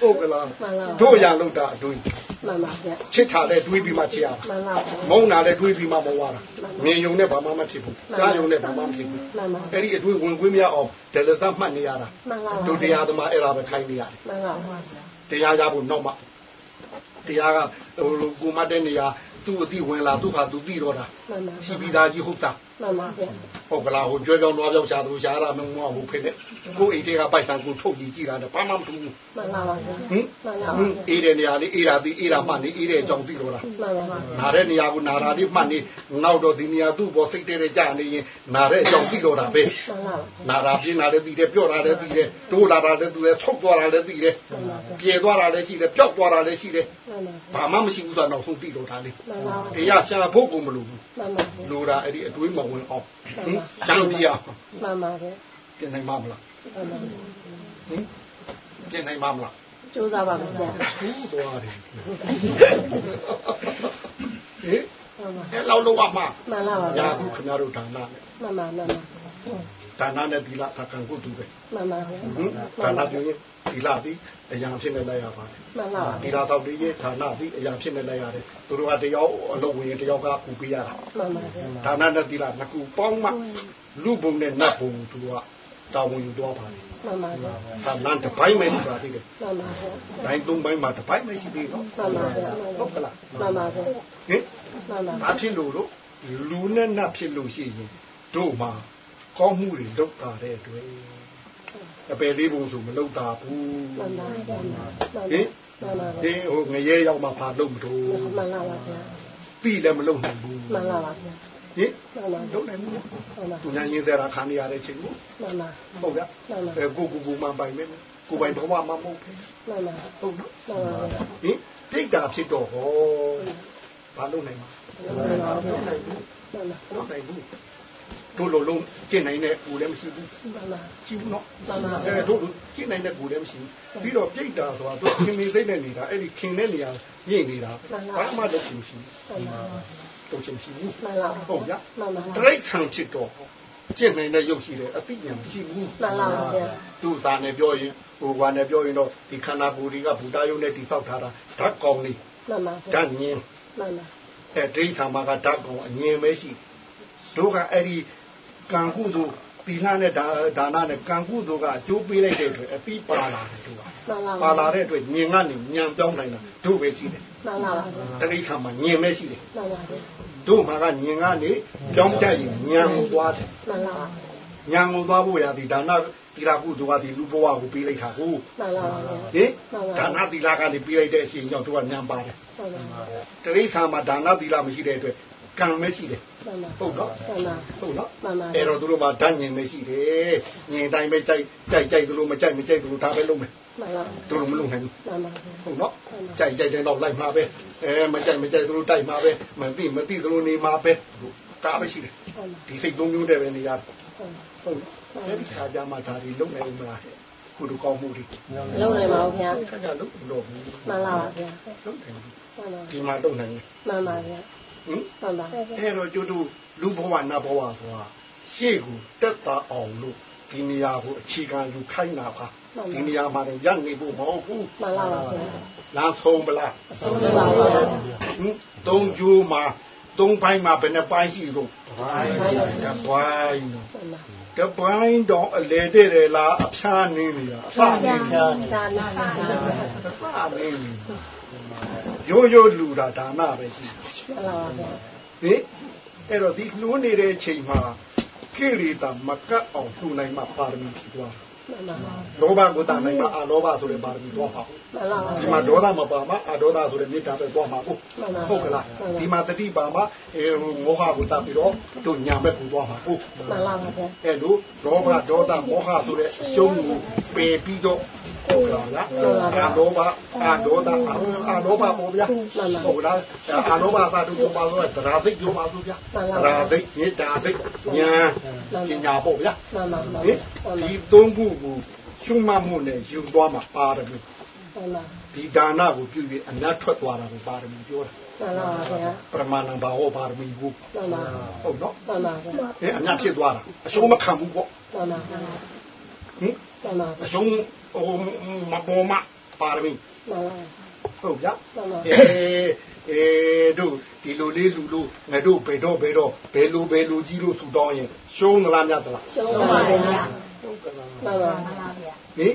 [SPEAKER 2] ဟုတ်ကလား
[SPEAKER 4] မှန်ပါ
[SPEAKER 2] တို့ရလို့တာအတွေး
[SPEAKER 4] မှန်ပါဗျာ
[SPEAKER 2] ချစ်တာတဲ့တွေးပြီးမှချစ်ရတာ
[SPEAKER 4] မှန်ပါဗျာ
[SPEAKER 2] မုန်းတာတဲ့တွေးပြီးမှမဝါတာမြင်ယုံနဲ့ဘာမှမဖြစ်ဘူးကြားယုံနဲ့ဘာမှမဖြစ်ဘူး
[SPEAKER 4] မှန်ပါ
[SPEAKER 2] အဲ့ဒီအတွေးဝင်ခွင့်မရအောင်ဒလသမှတ်နေရတာ
[SPEAKER 4] မှန်ပါ
[SPEAKER 2] တို့တရားသမားအဲ့ဒါပဲခိုင်းနေရတယ်
[SPEAKER 4] မှန်ပါ
[SPEAKER 2] တရားရဖို့နောက်မှတရားကဟိုကိုမတ်တဲ့နေရာသူ့အတိဝင်လာသူ့ဟာသူသိတော့တာ
[SPEAKER 4] မှန်ပါ
[SPEAKER 2] ရှိပြီးသားကြီးဟုတ်တာ
[SPEAKER 4] မှန်ပါဗျာ
[SPEAKER 2] ဟုတ်ကလားဟိုကြွဲကြောင်းနွားကြောင်းရှာသူရှာရတာမင်းမဟုတ်ဖိနေကိုယ်အိမ်ထဲကပိုက်ဆံကိုထုတ်ကြည့်ကြည့်တာနဲ့ဘာမှမထူးဘူး
[SPEAKER 4] မှန်ပါပါဗျာ
[SPEAKER 2] ဟင်
[SPEAKER 4] မှန်ပါပါ
[SPEAKER 2] ဟင်အေးတဲ့နေရာလေးအေးတာဒီအေးတာမှနေအေးတဲ့အကြောင်းသိတော့တာ
[SPEAKER 4] မှန်ပါပါ
[SPEAKER 2] နာတဲ့နေရာကိုနာတာလေးမှနေနောက်တော့ဒီနေရာသူ့ပေါ်စိတ်တဲ့တဲ့ကြာနေရင်နာတဲ့အကြောင်းသိတော့တာပဲ
[SPEAKER 4] မှန်ပါပါ
[SPEAKER 2] နာတာပြင်းတာလည်းသိတယ်ပြော့တာလည်းသိတယ်တိုးလာတာလည်းသိတယ်ထုတ်သွားတာလည်းသိတယ်
[SPEAKER 4] မှန်ပါဗျာ
[SPEAKER 2] ပြေသွားတာလည်းရှိတယ်ပျောက်သွားတာလည်းရှိတယ်
[SPEAKER 4] မှန်ပါ
[SPEAKER 2] ဘာမှမရှိဘူးဆိုတော့နောက်ဆုံးသိတော့တာလေ
[SPEAKER 4] မှန်ပါ
[SPEAKER 2] တရားရှာဖို့ကုန်မလို့ဘူး
[SPEAKER 4] မှန်ပါဗျာ
[SPEAKER 2] လိုတာအဲ့ဒီအတွေးမဝင်အောင်ဟင်ရှမ်းပြရ
[SPEAKER 4] မှန်ပါဗျာ
[SPEAKER 2] ပြင်နိုင်မှာမလား
[SPEAKER 4] မှန်ပါ
[SPEAKER 2] ဟင်ပြင်နိုင်မှာမလား
[SPEAKER 4] ကြိုးစားပါမယ်ဗျာ
[SPEAKER 2] ဘူးသွားတယ်ဟင်
[SPEAKER 4] မှန်ပါ
[SPEAKER 2] အဲ့လောက်လောက်အမှ
[SPEAKER 4] မှန်လားပါဗျာ
[SPEAKER 2] ညာခုခင်ဗျားတို့ဒါနနဲ့
[SPEAKER 4] မှန်ပါမှန်ပါ
[SPEAKER 2] ဒါနနဲ့သီလအကံကုတူပဲ
[SPEAKER 4] မှန်ပါဗျာ
[SPEAKER 2] ဟင်ဒါနပြုရင်သီလပြီးအရာဖြစ်နေလိုက်ရပါတယ်
[SPEAKER 4] မှန်လားပါ
[SPEAKER 2] သီလသောက်တည်းရင်ဒါနပြီးအရာဖြစ်နေလိုက်ရတယ်သူတို့ကတယောက်အလုပ်ဝင်ရင်တယောက်ကပူပေးရတာ
[SPEAKER 4] မှန်ပါဗျာ
[SPEAKER 2] ဒါနနဲ့သီလနှစ်ခုပေါင်းမှလူဘုံနဲ့နတ်ဘုံသူကတာဝန်ယူတော့ပါတယ်
[SPEAKER 4] မှန်ပါဗျာ
[SPEAKER 2] ဒါလမ်းတစ်ပိုင်းပဲရှိပါသေးတယ်
[SPEAKER 4] မှန်ပါဗျာ
[SPEAKER 2] တိုင်းသုံးပိုင်းမှာတစ်ပိုင်းပဲရှိသေးတော့
[SPEAKER 4] မှန်ပါဗျာ
[SPEAKER 2] ဟုတ်ကလား
[SPEAKER 4] မှန်ပါဗျာ
[SPEAKER 2] ဟင်
[SPEAKER 4] မှန်ပါ
[SPEAKER 2] ဘာဖြစ်လို့လို့လူနဲ့နတ်ဖြစ်လို့ရှိရင်တို့မှာ ကောင်းမှုတွေလုပ်တာတဲ့အတွက်အပယ်လေးပုံဆိုမလုပ်တာဘူး
[SPEAKER 4] မှန်ပါဗျာမှန်ပါ
[SPEAKER 2] ဟင်
[SPEAKER 4] မှန်ပါ
[SPEAKER 2] ဒီဟိုငရဲရောက်မှဖာလုပ်မလို့
[SPEAKER 4] မှန်လားပါဗျာ
[SPEAKER 2] ပြီးလည်းမလုပ်နိုင်ဘူး
[SPEAKER 4] မှန်လားပါဗျာ
[SPEAKER 2] ဟင်
[SPEAKER 4] မှန်ပါ
[SPEAKER 2] လုပ်နိုင်ဘူး
[SPEAKER 4] မှန်ပါ
[SPEAKER 2] သူညာရင်းစရာခံရတဲ့ချိန်ကို
[SPEAKER 4] မှန်ပါ
[SPEAKER 2] ဟုတ်ကဲ့
[SPEAKER 4] မှန်ပါ
[SPEAKER 2] အဲကိုကိုကိုမှပိုင်မယ်ကိုပိုင်ဘဝမှာမဟုတ်ဘူး
[SPEAKER 4] မှန်ပါ
[SPEAKER 2] ဟုတ်နော်
[SPEAKER 4] မှန်ပါဗျာ
[SPEAKER 2] ဟင်တိတ်တာဖြစ်တော့ဟောဘာလုပ်နိုင်မှာ
[SPEAKER 4] မှန်ပါဗျာ
[SPEAKER 2] လုပ်နိုင်ဘူး
[SPEAKER 4] မှန်ပါ
[SPEAKER 2] လုပ်နိုင်ဘူး တို့လိုလုံးကျင့်နိုင်တဲ့ကိုလည်းမရှိဘူး
[SPEAKER 4] မှန်ပါ
[SPEAKER 2] ရှိဘူးနော်
[SPEAKER 4] မှန်ပါ
[SPEAKER 2] အဲတို့လိုကျင့်နိုင်တဲ့ကိုလည်းမရှိဘူးပြီးတော့ပြိတ္တာဆိုတာတို့ခင်မင်းသိတဲ့နေတာအဲ့ဒီခင်တဲ့နေရာညင်နေတာဘာမှလုပ်ချင်မရှိ
[SPEAKER 4] မှန်ပါ
[SPEAKER 2] ဘူးလုပ်ချင်မရှိဘူး
[SPEAKER 4] မှန်လား
[SPEAKER 2] ဟုတ်ရ
[SPEAKER 4] မှန်ပါ
[SPEAKER 2] တရိတ်ဆန်ဖြစ်တော့ကျင့်နိုင်တဲ့ရုပ်ရှိတယ်အသိဉာဏ်မရှိဘူး
[SPEAKER 4] မှန်လားဗျာ
[SPEAKER 2] သူ့စာနဲ့ပြောရင်ဟိုဘာနဲ့ပြောရင်တော့ဒီခန္ဓာကိုယ်တွေကဘူတာယုံနဲ့တိဆောက်ထားတာဓာတ်ကောင်လေး
[SPEAKER 4] မှန်ပါ
[SPEAKER 2] ဓာတ်ညင်
[SPEAKER 4] မှန်ပါ
[SPEAKER 2] အဲဒိဋ္ဌာမှာကဓာတ်ကောင်အငင်ပဲရှိတို့ ကအဲ့ဒီကံကုသိုလ်သီလနဲ့ဒါဒါနနဲ့ကံကုသိုလ်ကအကျိုးပေးလိုက်တဲ့အတွက်အပြီးပါလာတယ်တို့က
[SPEAKER 4] မှန်လား
[SPEAKER 2] ပါလာတဲ့အတွက်ညင်ကနေညံပြောင်းနိုင်တာတို့ပဲရှိတယ်
[SPEAKER 4] မှန်လားဗျာ
[SPEAKER 2] တတိခါမှာညင်ပဲရှိတယ်
[SPEAKER 4] မှန်ပါဗျာ
[SPEAKER 2] တို့မှာကညင်ကနေပြောင်းတတ်ရင်ညံကိုသွားတယ်
[SPEAKER 4] မှန်လား
[SPEAKER 2] ညံကိုသွားဖို့ရသည်ဒါနသီလကုသိုလ်ကဒီလူဘဝကိုပေးလိုက်တာကို
[SPEAKER 4] မှန်လားဗျာ
[SPEAKER 2] ဟင်ဒါနသီလကနေပေးလိုက်တဲ့အချိန်ကြောင့်တို့ကညံပါတယ်
[SPEAKER 4] မှန်ပါ
[SPEAKER 2] တတိခါမှာဒါနသီလမရှိတဲ့အတွက်ကံမရှိတယ်
[SPEAKER 4] မှန်ပါ
[SPEAKER 2] ဟုတ်တော့
[SPEAKER 4] မှန်ပါ
[SPEAKER 2] ဟုတ်နော်
[SPEAKER 4] မှန်ပါ
[SPEAKER 2] အဲ့တော့သူတို့မှာဓာတ်ညင်မရှိတယ်ညင်တိုင်းပဲကြိုက်ကြိုက်ကြိုက်သူတို့မကြိုက်မကြိုက်သူတို့ဒါပဲလုပ်မယ်
[SPEAKER 4] မှန်လား
[SPEAKER 2] သူတို့မလုပ်နိုင်ဘူး
[SPEAKER 4] မှန်ပါ
[SPEAKER 2] ဟုတ်နော်ကြိုက်ကြိုက်တဲ့တော့လိုက်မှာပဲအဲမကြိုက်မကြိုက်သူတို့တိုက်မှာပဲမသိမသိသူတို့နေမှာပဲဒါပဲရှိတယ်
[SPEAKER 4] မှန်ပါ
[SPEAKER 2] ဒီစိတ်သုံးမျိုးတည်းပဲနေရတယ်
[SPEAKER 4] မှန်
[SPEAKER 2] ဟုတ်နော်အဲ့ဒီခါကြမှာဒါတွေလုပ်နိုင်မှာခုတို့ကောင်းမှုတွေ
[SPEAKER 4] လုံးနိုင်ပါဦးဗျာ
[SPEAKER 2] ခါကြလုပ်လို့ဘူး
[SPEAKER 4] မှန်လားပါဗျာ
[SPEAKER 2] လုပ်နိုင်ဘူး
[SPEAKER 4] မှန်ပါ
[SPEAKER 2] ဒီမှာလုပ်နိုင်ရင်
[SPEAKER 4] မှန်ပါဗျာ
[SPEAKER 2] ဟင်
[SPEAKER 4] မှန်ပါ
[SPEAKER 2] အဲ့တော့ကျတို့လူဘဝနတ်ဘဝဆိုတာရှေ့ကိုတက်တာအောင်လို့ဒီနေရာကိုအခြေခံယူခိုင်းတာပါဒီနေရာမှာလည်းရပ်နေဖို့မဟုတ်ဘူး
[SPEAKER 4] မှန်လားပါဗျာ
[SPEAKER 2] လမ်းဆုံးပလား
[SPEAKER 4] ဆုံးပါပါဗျာ
[SPEAKER 2] ဟင်သုံးကျိုးမှာသုံးပိုင်းမှာဘယ်နှပိုင်းရှိတော့ပိုင်းတစ်ပိုင်း
[SPEAKER 4] မှန်ပါ
[SPEAKER 2] တစ်ပိုင်းတော့အလေတဲ့တယ်လားအဖျားနေနေတာအဖနေနေ
[SPEAKER 4] သာနာပါဗျာ
[SPEAKER 2] အဖနေနေရိုးရိုးလူတာဒါနပဲရှိတယ်
[SPEAKER 4] မှန်လားပါဗျာ
[SPEAKER 2] ဟင်အဲ့တော့ဒီလှူးနေတဲ့ချိန်မှာကိရိတာမကတ်အောင်လှူနိုင်မှပါရမီဖြစ်သွား
[SPEAKER 4] မှန်ပါမှန်
[SPEAKER 2] လောဘကိုတာနိုင်မှအလောဘဆိုတဲ့ပါရမီသွားပါဘူး
[SPEAKER 4] လားပါ
[SPEAKER 2] ဒီမှာဒေါသမပါမှအဒေါသဆိုတဲ့မေတ္တာပဲသွားမှာဟုတ်
[SPEAKER 4] မှန်ပါ
[SPEAKER 2] ဟုတ်ကလား
[SPEAKER 4] မှန်ပါ
[SPEAKER 2] ဒီမှာတတိပါမှအဲမောဟကိုတာပြီးတော့တို့ညာဘက်ကိုသွားမှာဟုတ်
[SPEAKER 4] မှန်လားပါဗျာ
[SPEAKER 2] အဲ့လိုဒေါဘဒေါသမောဟဆိုတဲ့အရှုံးကိုပယ်ပြီးတော့ ဟုတ်ကလားအာလောဘအာဒေါသအာလောဘပေါ့ဗျာဟုတ်လားအာလောဘသာတို့ပြောပါတော့တရားစိတ်ပြောပါဆိုဗျာတရားစိတ်မေတ္တာစိတ်ညာပညာပေါ့ဗျာ
[SPEAKER 4] မှန်ပါမှန်
[SPEAKER 2] ဟင်ဒီသုံးခုကိုရှုမှတ်မှုနဲ့ယူသွားမှာပါရမီ
[SPEAKER 4] မှန်ပါ
[SPEAKER 2] ဒီဒါနကိုပြုပြီးအနတ်ထွက်သွားတာကိုပါရမီပြောတာ
[SPEAKER 4] မှန်လားပါဗျာ
[SPEAKER 2] ပရမဏံဘာဟောပါရမီကို
[SPEAKER 4] မှန်ပါ
[SPEAKER 2] ဟုတ်နော်
[SPEAKER 4] မှန်ပါဗျာ
[SPEAKER 2] ဟင်အနတ်ဖြစ်သွားတာအရှုံးမခံဘူးပေါ့
[SPEAKER 4] မှန်ပါမှန်ပါ
[SPEAKER 2] ဟင်
[SPEAKER 4] မှန်ပါ
[SPEAKER 2] အရှုံးဟို မပေါ်မှာပါရမီ
[SPEAKER 4] မှန်ပါ
[SPEAKER 2] ဟုတ်ကြ
[SPEAKER 4] မှန်ပါ
[SPEAKER 2] အဲအဲတို့ဒီလိုလေးလူလို့ငါတို့ဘယ်တော့ဘယ်တော့ဘယ်လိုဘယ်လိုကြီးလို့ဆူတောင်းရင်ရှုံးသလားမြတ်သလား
[SPEAKER 4] ရှုံးပါဗျာ
[SPEAKER 2] ဟုတ်ကလား
[SPEAKER 4] မှန်ပါ
[SPEAKER 2] ဟဟင်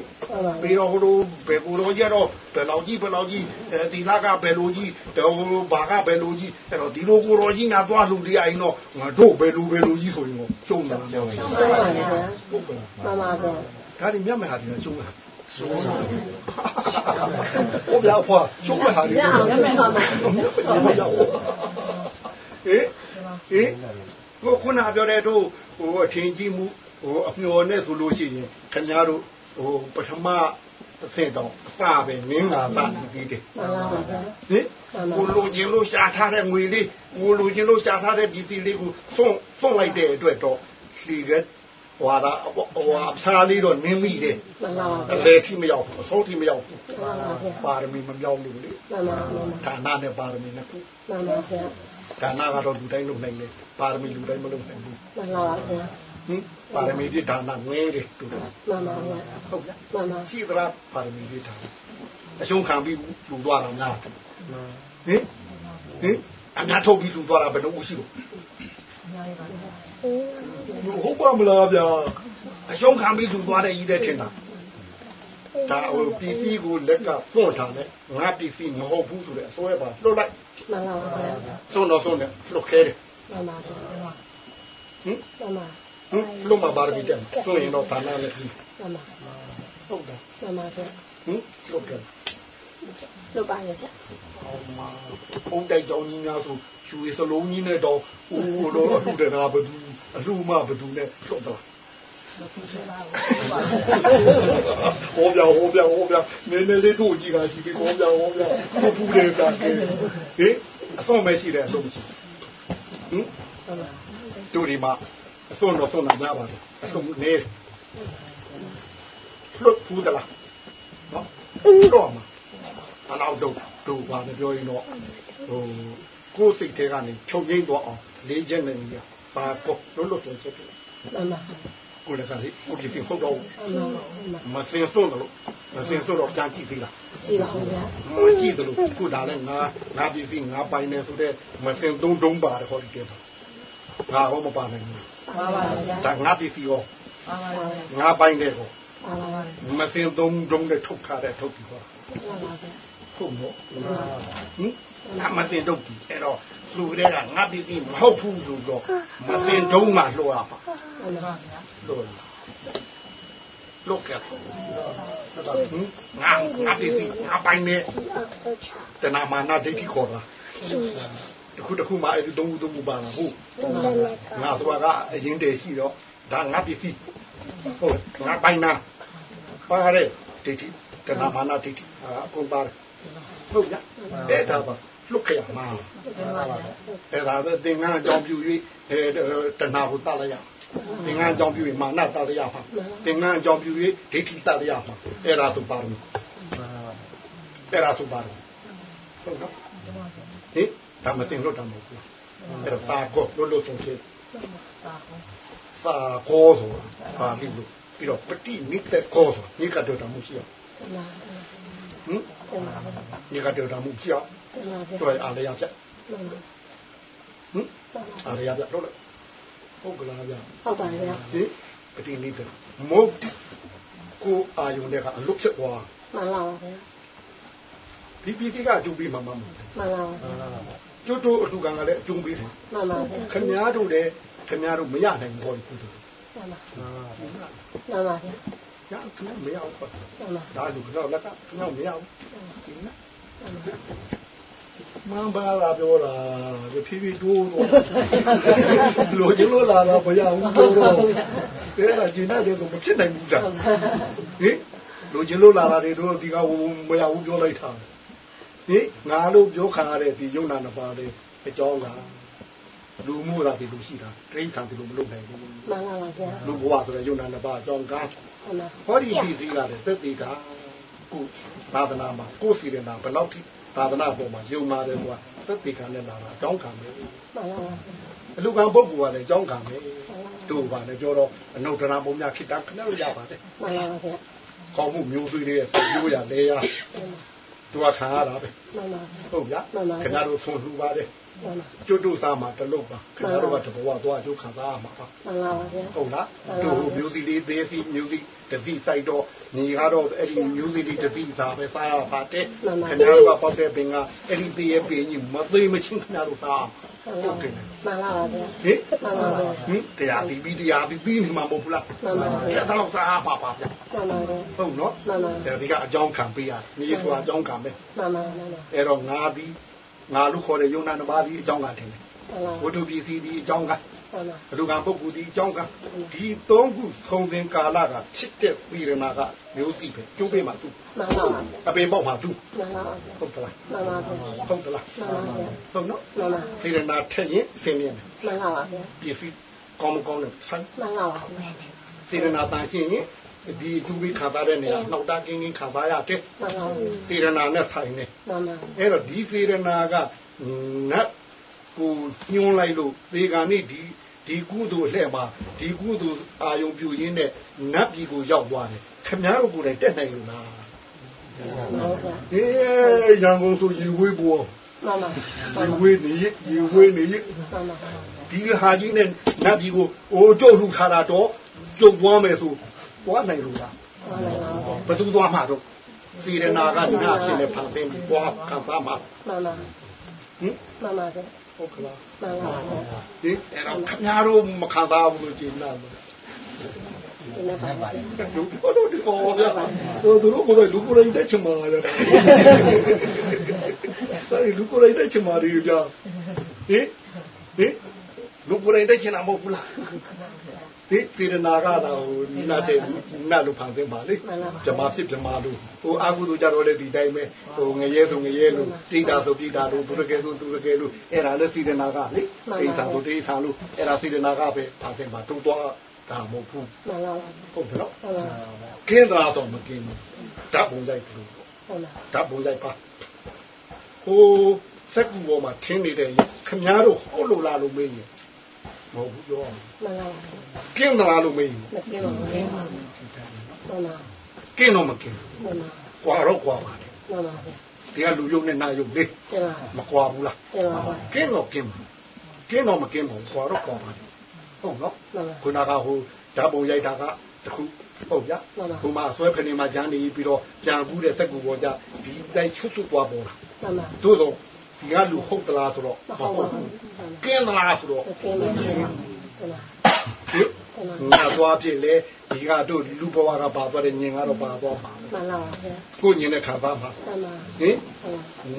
[SPEAKER 2] ပြီးတော့ဟိုလိုဘယ်ကိုတော့ကြတော့ဘယ်လောက်ကြီးဘယ်လောက်ကြီးအဲဒီလာကဘယ်လိုကြီးတော့ဘာကဘယ်လိုကြီးအဲ့တော့ဒီလိုကိုတော်ကြီးငါသွားလူတရားရင်တော့ငါတို့ဘယ်လိုဘယ်လိုကြီးဆိုရင်တော့ကျုံတာမဟုတ်ဘူး
[SPEAKER 4] ဆုံးပါလေဗျာ
[SPEAKER 2] ဟုတ်ကဲ့
[SPEAKER 4] မှန်ပါဗျာ
[SPEAKER 2] ဒါဒီမြတ်မဲ့ဟာဒီကကျုံတာ ဆိုးတာဟိုပြောက်ဖွာကျုံမဲ့ဟာဒီ
[SPEAKER 4] ညအောင်ညမဲ့ပါမှာ
[SPEAKER 2] ဟေးဟေးကိုခုနပြောတဲ့တို့ဟိုအထင်ကြီးမှုဟိုအမျော်နဲ့ဆိုလို့ရှိရင်ခင်ဗျားတို့ဟိုပထမအဆင့်တော့အစပဲမင်းငါသာစီပြီးတယ်
[SPEAKER 4] မှန်ပါဗျာ
[SPEAKER 2] ဟင်ကိုလိုချင်လို့ရှာထားတဲ့ငွေ လေးကိုလိုချင်လို့ရှာထားတဲ့ပြည်စီလေးကိုစွန့်စွန့်လိုက်တဲ့အတွက်တော့လီကဟွာတာဟိုအဖျားလေးတော့နင်းမိတယ်
[SPEAKER 4] မှန်ပါ
[SPEAKER 2] အ
[SPEAKER 4] ဗျာ
[SPEAKER 2] လေထိမရောက်ဘူးအဆုံးထိမရောက်ဘူး
[SPEAKER 4] မှန်ပါဗျာ
[SPEAKER 2] ပါရမီမမြောက်လို့လေ
[SPEAKER 4] မှန်ပါမှန်ပါ
[SPEAKER 2] ဌာနနဲ့ပါရမီနဲ့
[SPEAKER 4] မှန်ပါဗျာ
[SPEAKER 2] ဌာနကတော့လူတိုင်းလုပ်နိုင်တယ်ပါရမီလူတိုင်းမလုပ်နိုင်ဘူး
[SPEAKER 4] မှန်ပါဗျာ
[SPEAKER 2] ဟင်ပါရမီပြဌာနငဲတယ်တူတယ်
[SPEAKER 4] မှန်ပါဗျာ
[SPEAKER 2] ဟုတ်လား
[SPEAKER 4] မှန်ပါ
[SPEAKER 2] ရှိသလားပါရမီပြဌာနအရှုံးခံပြီးလူသွားတာများဟင်ဟင်အများထုတ်ပြီးလူသွားတာဘယ်လိုရှိလို့ ဟုတ်ပါမလားဗျာအရှုံးခံပြီးလူသွားတဲ့ကြီးတဲ့ထင်တာဒါဟိုပစ္စည်းကိုလက်ကဖွင့်ထားတယ်ငါပစ္စည်းမဟုတ်ဘူးဆိုတဲ့အစွဲပါလွတ်လိုက်
[SPEAKER 4] မှန်ပါဗျာ
[SPEAKER 2] စွန့်တော့စွန့်တယ်လွတ်ခဲတယ်
[SPEAKER 4] မှန်ပါဗျာ
[SPEAKER 2] ဟင်
[SPEAKER 4] မှန်ပါ
[SPEAKER 2] ဟင်လွတ်မှာပါရမီတက်စွန့်ရင်တော့ဌာနနဲ့ပြီး
[SPEAKER 4] မှန်ပါ
[SPEAKER 2] ဟုတ်တယ်
[SPEAKER 4] မှန်ပါဗျာ
[SPEAKER 2] ဟင်လွတ်တယ်
[SPEAKER 4] လုတ်ပါရဲ့ဗျာ
[SPEAKER 2] ဘုံတိုက်ကြောင်းကြီးများဆို ရွှေစလုံးကြီးနဲ့တော့အိုးတော့အလှတရာဘသူအလှမဘသူနဲ့လွတ်တော့ဟောပြဟောပြဟောပြနည်းနည်းလေးတို့ကြည့်တာရှိပြီဟောပြဟောပြဖူးဖူးတယ်ကဟင်အဆုံးမရှိတယ်အဆုံးရှိဟင်
[SPEAKER 4] မှန်ပါ
[SPEAKER 2] တို့ဒီမှာအဆုံးတော့ဆုံးတာများပါတယ်အဆုံးနေလွတ်ဖူးသလားနော်တော့မှာအနောက်တော့တို့ပါနဲ့ပြောရင်တော့ဟို ကိုယ်စိတ်ထဲကနေချုပ်ငိမ့်သွားအောင်လေးချက်နဲ့ကြီးပါတော့လွတ်လွတ်ဆုံးချက်ဖြစ်
[SPEAKER 4] မှန်ပါ
[SPEAKER 2] ကိုယ်လည်းကလေကိုယ်ဒီဟုတ်တော့
[SPEAKER 4] မှန်ပါ
[SPEAKER 2] မစင်စွန်းတော့မစင်စွန်းတော့ကြံကြည့်သေးလား
[SPEAKER 4] ရှိပါဦးဗျာ
[SPEAKER 2] မကြည့်တယ်လို့ခုဒါလည်းငါငါပြည်စီငါပိုင်နေဆိုတဲ့မစင်သုံးတုံးပါတယ်ဟောဒီကဲပါငါဟောမပါနိုင်ဘူး
[SPEAKER 4] မှန်ပါဗျာ
[SPEAKER 2] ဒါငါပြည်စီရော
[SPEAKER 3] ပါပါပါ
[SPEAKER 2] ငါပိုင်တယ်ဟော
[SPEAKER 4] မှန်ပါဗျာ
[SPEAKER 2] မစင်သုံးတုံးနဲ့ထုတ်ထားတဲ့ထုတ်ပြီးတော့
[SPEAKER 4] မှန်ပါဗျာ
[SPEAKER 2] ဟုတ်တော့ဟင် ငါမစင်တုံးပြီးအဲ့တော့လူတွေကငါပြည်စီမဟုတ်ဘူးလို့တော့မစင်တုံးမှလှော်ရပါ
[SPEAKER 4] မှန်ပါ
[SPEAKER 2] လို့လုတ်ကဲဟင်ငါငါပြည်စီငါပိုင်နေတဏမာနာဒိဋ္ဌိခေါ်တာတခုတခုမှအဲ့ဒီသုံးခုသုံးခုပါလားဟုတ်ငါဆိုတာကအရင်တည်းရှိတော့ဒါငါပြည်စီဟုတ်ငါပိုင်နာပါရဲဒိဋ္ဌိတဏမာနာဒိဋ္ဌိအကုန်ပါတယ်ဟုတ်ကြအဲ့ဒါပါ လုတ်ခရမှာအဲ့ဒါသင်္ကန်းအကြောင်းပြု၍အဲတဏကိုတတ်လိုက်ရသင်္ကန်းအကြောင်းပြု၍မာနတတ်လိုက်ရမှာသင်္ကန်းအကြောင်းပြု၍ဒိဋ္ဌိတတ်လိုက်ရမှာအဲ့ဒါဆိုပါရမီအဲ့ဒါဆိုပါရမီဟုတ်နော်ဟင်ဒါမသိလို့တမ်းမဟုတ်ဘူးအဲ့တော့သာကောလို့လို့ဆုံးဖြစ်သာကောဆိုတာပါဠိလိုပြီးတော့ပฏิနိတကောဆိုနိကတော့တမှုရှိအောင်ဟင်နိကတော့တမှုရှိအောင် တွေ့အားရပြဟင်အားရပြတော့ဟုတ်ကလားဗျ
[SPEAKER 4] ဟုတ်ပါဗျာ
[SPEAKER 2] ဟင်ပฏิနိတမုတ်ကိုအာယုန်တွေကအလုတ်ဖြစ်သွား
[SPEAKER 4] မှန်ပါဗျာ
[SPEAKER 2] ဒီပစ္စည်းကအကျုံးပေးမှာမဟုတ်ဘူး
[SPEAKER 4] မှန်ပါဗျာ
[SPEAKER 2] ကျွတ်တို့အလူကံကလည်းအကျုံးပေးတယ်
[SPEAKER 4] မှန်ပါဗျာ
[SPEAKER 2] ခင်ဗျားတို့လည်းခင်ဗျားတို့မရနိုင်ဘူးဟောဒီကုသိုလ်
[SPEAKER 4] မှန်ပါမှန်ပါဗျာ
[SPEAKER 2] ရခင်ဗျားမရဘူးပေါ့
[SPEAKER 4] မှန်ပါ
[SPEAKER 2] ဒါလူကတော့လက်ကခင်ဗျားမရဘူးဒီနော် မန်ပါလာပြောတာဒီဖြည်းဖြည်းတိုးတော့လိုချင်လို့လာတော့မရဘူးပြောတော့အဲ့ဒါကျင်တဲ့ဆိုမဖြစ်နိုင်ဘူးကြာဟင်လိုချင်လို့လာတာတွေတို့ဒီကမရဘူးပြောလိုက်တာဟင်ငါလို့ပြောခါရတဲ့ဒီယုံနာနှစ်ပါးလေးအကြောင်းကလူမှုတာဒီလိုရှိတာတိဋ္ဌာန်ဒီလိုမလုပ်နိုင်ဘူး
[SPEAKER 4] မှန်ပါဗျာ
[SPEAKER 2] လူဘဝဆိုတဲ့ယုံနာနှစ်ပါးအကြောင်းကား
[SPEAKER 4] မှန်ပါ
[SPEAKER 2] ဟောဒီပြည်စည်းရတယ်သက်သေကကိုသာသနာမှာကိုယ်စီရင်တာဘယ်လောက်ထိ သာသနာပေါ်မှာယုံနာတယ်ဆိုတာသက်သေကနဲ့လာတာအကြောင်းခံမယ်
[SPEAKER 4] မှန်ပါ
[SPEAKER 2] အလူကံပုဂ္ဂိုလ်ကလည်းအကြောင်းခံမယ်တို့ပါနဲ့ပြောတော့အနုတ္တရာပုံများခိတ္တခဏလို့ရပါတယ်
[SPEAKER 4] မှန်ပါဗျာ
[SPEAKER 2] ကောင်းမှုမျိုးသွေးတွေပြောရလဲရတို့ကခံရတာပဲ
[SPEAKER 4] မှန်ပါ
[SPEAKER 2] ဟုတ်ဗျာခင်ဗျားတို့ဆွန်လှူပါတယ် ကျွတ်တို့စားမှာတလုံးပါခင်ဗျားတို့ကတဘဝသွားကျိုးခံစားရမှာပါ
[SPEAKER 4] မှန်ပါပါဗျာ
[SPEAKER 2] ဟုတ်လားတို့မျိုးစီလေးသေးစီမျိုးစီတစီစိုက်တော့ညီကတော့အဲ့ဒီမျိုးစီလေးတစီစားပဲစားရပါတယ်ခင်ဗျားတို့ကပေါက်တဲ့ပင်ကအဲ့ဒီသေးရဲ့ပင်ကြီးမသေးမချင်းခင်ဗျားတို့စားဟုတ်တယ်
[SPEAKER 4] မှန်ပါပါဗျာ
[SPEAKER 2] ဟင်
[SPEAKER 4] မှန်ပါဗျာ
[SPEAKER 2] ဟင်တရားဒီပြီးတရားဒီပြီးနေမှာမဟုတ်ဘူးလား
[SPEAKER 4] မှန်ပါဗျာ
[SPEAKER 2] အဲ့ဒါတော့စားပါပါဗျ
[SPEAKER 4] မှန်ပါဗျာ
[SPEAKER 2] ဟုတ်နော်
[SPEAKER 4] မှန်ပါ
[SPEAKER 2] ဒါဒီကအကြောင်းခံပေးရညီဆိုတာအကြောင်းခံပဲ
[SPEAKER 4] မှန်ပါမှန်ပါ
[SPEAKER 2] အဲ့တော့ငါဒီ ငါလို့ခေါ်တဲ့ယုံနာတစ်ပါးဒီအကြောင်းကထင်တယ်
[SPEAKER 4] မှန်ပါ
[SPEAKER 2] ဝတ္ထုပစ္စည်းဒီအကြောင်းက
[SPEAKER 4] မှန်ပါ
[SPEAKER 2] အလူကံပုဂ္ဂိုလ်ဒီအကြောင်းကဒီသုံးခုသုံးသင်ကာလကဖြစ်တဲ့ပြည်ရနာကမျိုးစီပဲကျိုးပေးမှသူ
[SPEAKER 4] မှန်ပါဗျာ
[SPEAKER 2] အပင်ပေါက်မှသူ
[SPEAKER 4] မှန်ပါ
[SPEAKER 2] ဟုတ်သလား
[SPEAKER 4] မှန်ပါဗျာ
[SPEAKER 2] ဟုတ်သလား
[SPEAKER 4] မှန်ပါဗျာ
[SPEAKER 2] ဟုတ်နော်
[SPEAKER 4] မှန်ပါ
[SPEAKER 2] ပြည်ရနာထက်ရင်ဆင်းရဲတယ်
[SPEAKER 4] မှန်ပါဗျာ
[SPEAKER 2] ပစ္စည်းကောင်းမကောင်းနဲ့ဆန်း
[SPEAKER 4] မှန်ပါဗျာ
[SPEAKER 2] ပြည်ရနာတန်ရှင်းရင် ဒီကျိုးပေးခံစားတဲ့နေရာနောက်တာကင်းကင်းခံစားရတယ်
[SPEAKER 4] မှန်ပါ
[SPEAKER 2] ပြည်ရနာနဲ့ဆိုင်နေ
[SPEAKER 4] မှန်ပါ
[SPEAKER 2] အဲ့တော့ဒီစေရနာကနတ်ကိုညှိုးလိုက်လို့ဒီကနေ့ဒီဒီကုသိုလ်လှဲ့မှာဒီကုသိုလ်အာယုံပြုရင်းနဲ့နတ်ပြည်ကိုရောက်သွားတယ်ခမည်းတော်ကိုယ်တိုင်တက်နိုင်လို့လား
[SPEAKER 4] မှန်ပါ
[SPEAKER 2] အေးရန်ကုန်ဆိုရေဝေးပေါ်
[SPEAKER 4] မှန်ပါ
[SPEAKER 2] ရေဝေးနေရေဝေးနေ
[SPEAKER 4] မှန်ပါ
[SPEAKER 2] ဒီဟာကြီးနဲ့နတ်ပြည်ကိုအိုးကျုပ်လူထားတာတော့ကျုပ်သွားမယ်ဆို သွားနိုင်လို့လား
[SPEAKER 4] မှန်ပါဗျာ
[SPEAKER 2] ဘယ်သူသွားမှာတော့စေရနာကနာဖြစ်နေဖန်ဆင်းပြီးသွားခံစားမှာ
[SPEAKER 4] မှန်ပါ
[SPEAKER 2] ဟင်
[SPEAKER 4] မှန်ပါဗျာ
[SPEAKER 2] ဟုတ်ကလား
[SPEAKER 4] မှန်ပါဗျာ
[SPEAKER 2] ဟင်အဲ့တော့ခင်ဗျားတို့မခံစားဘူးလို့ကြည်နာတယ်
[SPEAKER 4] ဒီနေ့ပါဗျာ
[SPEAKER 2] လူတို့တို့ဒီပေါ်ဗျာတို့တို့ကိုယ်လူကိုယ်လိုက်တဲ့ချင်မာလေအဲ့လူကိုယ်လိုက်တဲ့ချင်မာတွေကြာဟင်ဟင်လူကိုယ်လိုက်တဲ့ချင်တာမဟုတ်ဘူးလားဒီ စေရနာကတော့နာတဲ့နာလူဖန်ဆင်းပါလေဇမာဖြစ်ဇမာလူဟိုအာဟုသူကြတော့လေဒီတိုင်းပဲဟိုငရဲဆိုငရဲလူတိတာဆိုတိတာလို့သူရကဲဆိုသူရကဲလို့အဲ့ဒါလည်းစေရနာကလေအိသာဆိုတိသာလို့အဲ့ဒါစေရနာကပဲဖန်ဆင်းပါတူတော့ဒါမဟုတ်ဘူး
[SPEAKER 4] မှန်ပါ
[SPEAKER 2] ဟုတ်တယ်နော်
[SPEAKER 4] မှန်ပါ
[SPEAKER 2] ကင်းတာတော့မကင်းဘူးဓာတ်ပုံရိုက်ဘူး
[SPEAKER 4] မှန်ပါ
[SPEAKER 2] ဓာတ်ပုံရိုက်ပါဟိုစက်ကူပေါ်မှာထင်းနေတဲ့ခမားတို့ဟုတ်လို့လားလို့မေးရင် မဟုတ်ဘူးပြော
[SPEAKER 4] မှန်ပါ
[SPEAKER 2] ကင်းသလားလို့မေးရင်
[SPEAKER 4] မကင်းပါဘူးမှန်ပါ
[SPEAKER 2] ကင်းတော့မကင်း
[SPEAKER 4] မှန်ပါ
[SPEAKER 2] ကွာတော့ကွာပါတယ်
[SPEAKER 4] မှန်ပါဗျာ
[SPEAKER 2] ဒီကလူယုံနဲ့နာယုံလေး
[SPEAKER 4] ကျပါ
[SPEAKER 2] မကွာဘူးလား
[SPEAKER 4] ကျပါပါ
[SPEAKER 2] ကင်းတော့ကင်းဘူးကင်းတော့မကင်းဘူးကွာတော့ကွာပါတယ်ဟုတ်နော်
[SPEAKER 4] မှန်ပါ
[SPEAKER 2] ခုနကဟိုဓာတ်ပုံရိုက်တာကတခုဟုတ်ဗျာ
[SPEAKER 4] မှန်ပါ
[SPEAKER 2] ဟိုမှာဆွဲခနေမှာဂျန်နေပြီးတော့ပြန်ဘူးတဲ့စက်ကူပေါ်ကြဒီတိုင်းချွတ်ချွတ်သွားပေါ်လာ
[SPEAKER 4] မှန်ပါ
[SPEAKER 2] တို့တော့ ဒီကလူဟုတ်သလားဆိုတော့
[SPEAKER 4] မဟုတ်ပါဘူး
[SPEAKER 2] ကင်းသလားဆိုတော့
[SPEAKER 4] မကင်းပါဘူးမှန်ပါ
[SPEAKER 2] ဟင်ငါသွားဖြစ်လေဒီကတို့လူဘဝကပါသွားတဲ့ညင်ကတော့ပါသွားမှာ
[SPEAKER 4] မှန်ပါဗျာ
[SPEAKER 2] ကိုညင်နဲ့ခံစားမှာ
[SPEAKER 4] မှန်ပါ
[SPEAKER 2] ဟင်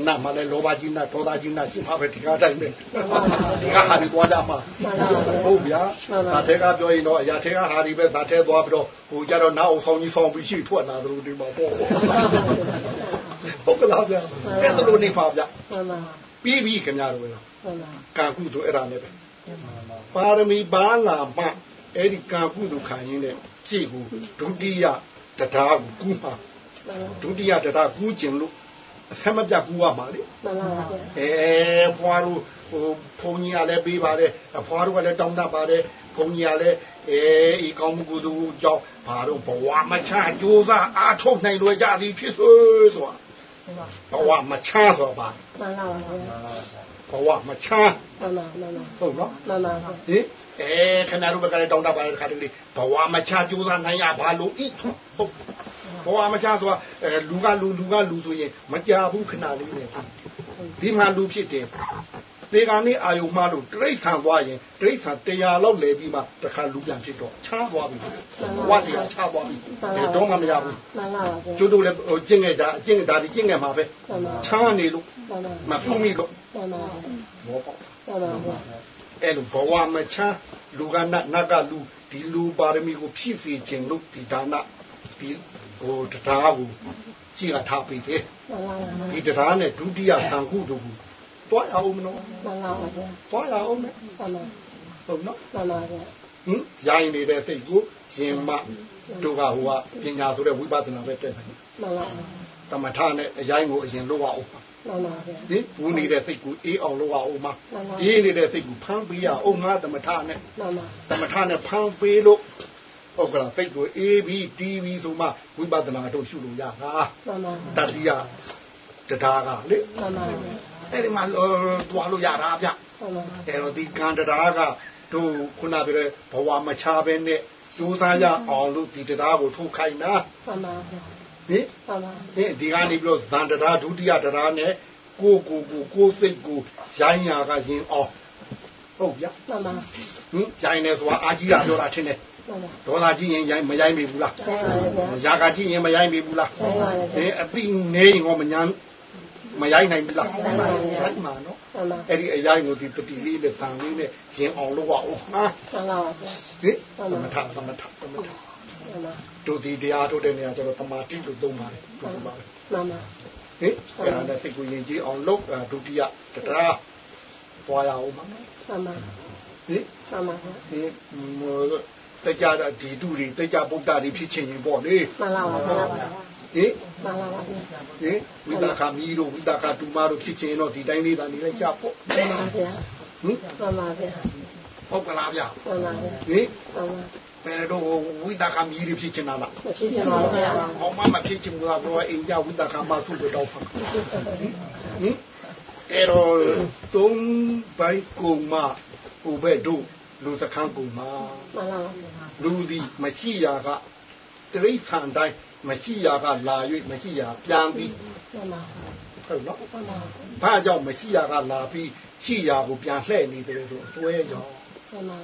[SPEAKER 4] မှန်ပါ
[SPEAKER 2] နတ်မလည်းလောဘကြီးနတ်ဒေါသကြီးနတ်ရှိမှာပဲဒီကတိုင်းပဲဒီကဟာဒီသွားကြမှာဟုတ်ဗျာဒါတဲကပြောရင်တော့အရာတဲကဟာဒီပဲဒါတဲသွားပြီးတော့ဟိုကြတော့နောက်အောင်ဆောင်ကြီးဆောင်ပြီးရှိထွက်လာသလိုဒီမှာပေါ့ ဟုတ်ကလားဗျာအဲ့ဒါလိုနေပါဗျာ
[SPEAKER 4] မှန်ပါ
[SPEAKER 2] ပြီးပြီခင်ဗျားတို့ရော
[SPEAKER 4] မှန်ပါ
[SPEAKER 2] ကံကုသိုလ်အဲ့ဒါနဲ့ပဲပါရမီပါလာမှအဲ့ဒီကံကုသိုလ်ခံရင်းနဲ့ကြည့်ကိုဒုတိယတရားကိုကူးမှာဒုတိယတရားကူးကျင်လို့အဆက်မပြတ်ကူးရမှာလေ
[SPEAKER 4] မှန်ပါဗျာ
[SPEAKER 2] အဲဖွားတို့ဟိုဘုံကြီးကလည်းပေးပါတယ်အဖွားတို့ကလည်းတောင်းတပါတယ်ဘုံကြီးကလည်းအဲဤကောင်းမှုကုသိုလ်ကြောင့်ဘာတို့ဘဝမချကြိုးစားအားထုတ်နိုင်လို့ကြသည်ဖြစ်ဆိုဆိုတာ ဘဝမချဆိုပါ
[SPEAKER 4] မှန်ပါဗျာ
[SPEAKER 2] ဘဝမချ
[SPEAKER 4] မှန်ပါမှန်ပါ
[SPEAKER 2] ဟုတ်နော်
[SPEAKER 4] မှန်ပါ
[SPEAKER 2] ဟင်အဲခင်ဗျားတို့ဘက်ကလည်းတောင်းတပါတယ်ခါတလေဘဝမချကြိုးစားနိုင်ရဘာလို့ဤဟုတ်ဘဝမချဆိုတာအဲလူကလူလူကလူဆိုရင်မကြဘူးခဏလေးနဲ့ဒီမှာလူဖြစ်တယ် ဒီကနေ့အာယုံမှလို့တိဋ္ဌံသွားရင်တိဋ္ဌံတရားလောက်လဲပြီးမှတခါလူပြန်ဖြစ်တော့ချားသွားပြီဝတ်တရားချားသွားပြီတော့မှမရဘူး
[SPEAKER 4] မှန်ပါဗျာ
[SPEAKER 2] ကျိုးတို့လည်းကျင့်ခဲ့တာအကျင့်ဒါဒီကျင့်ခဲ့မှာပဲ
[SPEAKER 4] မှန်ပါ
[SPEAKER 2] ချားနေလို့
[SPEAKER 4] မှန်ပါ
[SPEAKER 2] မပြုံးမိလို့
[SPEAKER 4] မှန်ပါ
[SPEAKER 2] ဘောပေါက်
[SPEAKER 4] မှန်ပါဗျာ
[SPEAKER 2] အဲ့လိုဘဝမချမ်းလူကနတ်နတ်ကလူဒီလူပါရမီကိုဖြည့်စေခြင်းလို့ဒီဒါနဒီဟိုတရားကိုရှိကထားပြီးတယ်
[SPEAKER 4] မှန်ပါဗျာ
[SPEAKER 2] ဒီတရားနဲ့ဒုတိယသံခုတို့ကို တွားရအောင်မနော်
[SPEAKER 4] မှန်ပါဗျာ
[SPEAKER 2] တွားရအောင်မ
[SPEAKER 4] မှန်ပါ
[SPEAKER 2] ဟုတ်နော်
[SPEAKER 4] မှန်ပါဗျာ
[SPEAKER 2] ဟင်ရိုင်းနေတဲ့စိတ်ကိုရှင်မတို့ကဟိုကပညာဆိုတဲ့ဝိပဿနာပဲတက်တယ်
[SPEAKER 4] မှန်ပါဗျာ
[SPEAKER 2] တမထနဲ့အရိုင်းကိုအရင်လုပ်ရအောင်
[SPEAKER 4] မှန်ပါဗျာ
[SPEAKER 2] ဒီဘူးနေတဲ့စိတ်ကိုအေးအောင်လုပ်ရအောင်မအေးနေတဲ့စိတ်ကိုဖမ်းပေးရအောင်မတမထနဲ့
[SPEAKER 4] မှန်ပါ
[SPEAKER 2] သမထနဲ့ဖမ်းပေးလို့ဟုတ်ကလားစိတ်ကိုအေးပြီးတီးပြီးဆိုမှဝိပဿနာတို့ရှုလို့ရတာ
[SPEAKER 4] မှန်ပါ
[SPEAKER 2] တတိယတရားကလေ
[SPEAKER 4] မှန်ပါ
[SPEAKER 2] ဟ အဲ့ဒီမှာတွားလို့ရတာဗျ
[SPEAKER 4] မှန်ပါ
[SPEAKER 2] အဲ့တော့ဒီကံတရားကတို့ခုနပြောတဲ့ဘဝမချပဲနဲ့ကြိုးစားရအောင်လို့ဒီတရားကိုထုတ်ခိုင်းတာ
[SPEAKER 4] မှန်ပါဗျာ
[SPEAKER 2] ဟင်
[SPEAKER 4] မှန်ပါ
[SPEAKER 2] ဟင်ဒီကနေပြီးတော့ဇန်တရားဒုတိယတရားနဲ့ကိုကိုကိုကိုစိတ်ကိုရိုင်းရာကရင်အောင်ဟုတ်ဗျ
[SPEAKER 4] မှန်ပါ
[SPEAKER 2] ဟင်ရိုင်းနေဆိုတာအာကြီးတာပြောတာထင်တယ်
[SPEAKER 4] မှန်ပါ
[SPEAKER 2] ဒေါသကြီးရင်ရိုင်းမရိုင်းမိဘူးလား
[SPEAKER 4] ဆိုင်ပါလေဗျာ
[SPEAKER 2] ရာဂကြီးရင်မရိုင်းမိဘူးလား
[SPEAKER 4] ဆိုင်ပါလေ
[SPEAKER 2] ဟင်
[SPEAKER 4] ဗျာ
[SPEAKER 2] အတိနေရင်ဟောမညာ မရိုင်းနိုင်ဘူးလား
[SPEAKER 4] ဆိုင်ပါဗျာ
[SPEAKER 2] ရိုင်းမှာနော်
[SPEAKER 4] မှန်ပါ
[SPEAKER 2] အဲ့ဒီအရိုင်းကိုဒီပတိလေးနဲ့တန်လေးနဲ့ရင်အောင်လို့ပါဦးဟာ
[SPEAKER 4] မှန်ပါဗျာ
[SPEAKER 2] ဟင်သမထသမထသမထ
[SPEAKER 4] မှန်ပါ
[SPEAKER 2] တို့ဒီတရားထုတ်တဲ့နေရာကျတော့တမာတိလို့သုံးပါတယ်တို့ပါပဲ
[SPEAKER 4] မှန်ပါ
[SPEAKER 2] ဟင်အဲ့ဒါနဲ့စိတ်ကိုယဉ်ကျေးအောင်လုပ်ဒုတိယတရားသွားရအောင်ပါ
[SPEAKER 4] မှန်ပါ
[SPEAKER 2] ဟင်
[SPEAKER 4] မှန်ပါဗျာ
[SPEAKER 2] ဒီတကြတာဒီတူတွေတကြဗုဒ္ဓတွေဖြစ်ချင်းရင်ပေါ့လေ
[SPEAKER 4] မှန်ပါပါဗျာ
[SPEAKER 2] ဟင်
[SPEAKER 4] မှန်ပါပါဗျာ
[SPEAKER 2] ဟင်ဝိသခာမီတို့ဝိသခာတူမတို့ဖြစ်ချင်းတော့ဒီတိုင်းလေးသာနေလိုက်ကြပေါ့
[SPEAKER 4] မှန်ပါဗျာ
[SPEAKER 2] ဟင်
[SPEAKER 4] မှန်ပါဗျာ
[SPEAKER 2] ဟုတ်ကလားဗျ
[SPEAKER 4] မှန်ပါဗျာ
[SPEAKER 2] ဟင်
[SPEAKER 4] မှန်ပါ
[SPEAKER 2] ဘယ်တော့ဝိသခာမီတွေဖြစ်ချင်းလား
[SPEAKER 4] မဖြစ်ချင်ပါဘူးဗျာ
[SPEAKER 2] အောင်မမဖြစ်ချင်းဘူးလားတော့အိမ်ကြဝိသခာမဆုတော့ဖတ်ဟင်အဲ့တော့သုံးဘိုက်ကုံမဟိုဘက်တို့လူစခန်းကုံမ
[SPEAKER 4] မှန်ပါပါဗျာ
[SPEAKER 2] လူဒီမရှိရာကတိရိစ္ဆာန်တိုင်း မရှိရာကလာ၍မရှိရာပြန်ပြီး
[SPEAKER 4] မှန်ပါ
[SPEAKER 2] ဟုတ်နော်
[SPEAKER 4] မှန်ပါ
[SPEAKER 2] ဘာကြောင့်မရှိရာကလာပြီးရှိရာကိုပြန်လှည့်နေတယ်ဆိုအတွဲကြောင့်
[SPEAKER 4] မှန်ပါ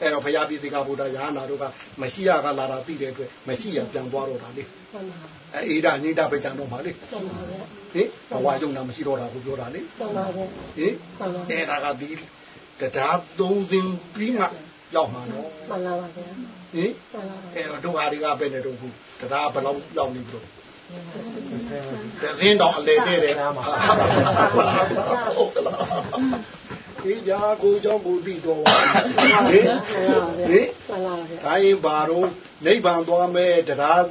[SPEAKER 2] အဲ့တော့ဘုရားပြည်စကဗုဒ္ဓယာနာတို့ကမရှိရာကလာတာသိတဲ့အတွက်မရှိရာပြန်သွားတော့တာလေ
[SPEAKER 4] မှန်ပါ
[SPEAKER 2] အဲအေဒါနိဒပဲကြံတော့မှာလေ
[SPEAKER 4] မှန်ပါဗျာ
[SPEAKER 2] ဟင်ဘဝယုံနာမရှိတော့တာကိုပြောတာလေ
[SPEAKER 4] မှန်ပါဗျာ
[SPEAKER 2] ဟင်
[SPEAKER 4] မှန်ပါ
[SPEAKER 2] အဲ့ဒါကဒီတရားသုံးစင်ပြီးမှ ရောက်မှာနော်
[SPEAKER 4] မှန်ပါပါဗျာ
[SPEAKER 2] ဟင်
[SPEAKER 4] မှန်ပါ
[SPEAKER 2] အဲ့တော့ဒုက္ခတွေကပဲနေတော့ဘူးတရားဘယ်လောက်ရောက်နေပြီလို့တစင်းတော့အလေတဲ့တယ်ဟုတ်ကလားဒီကြာကိုကြောင့်ကိုပြီးတော့ဟင်ဟင်
[SPEAKER 4] မှန်ပါဗျာ
[SPEAKER 2] ဒါရင်ဘာတော့နိဗ္ဗာန်သွားမဲ့တရား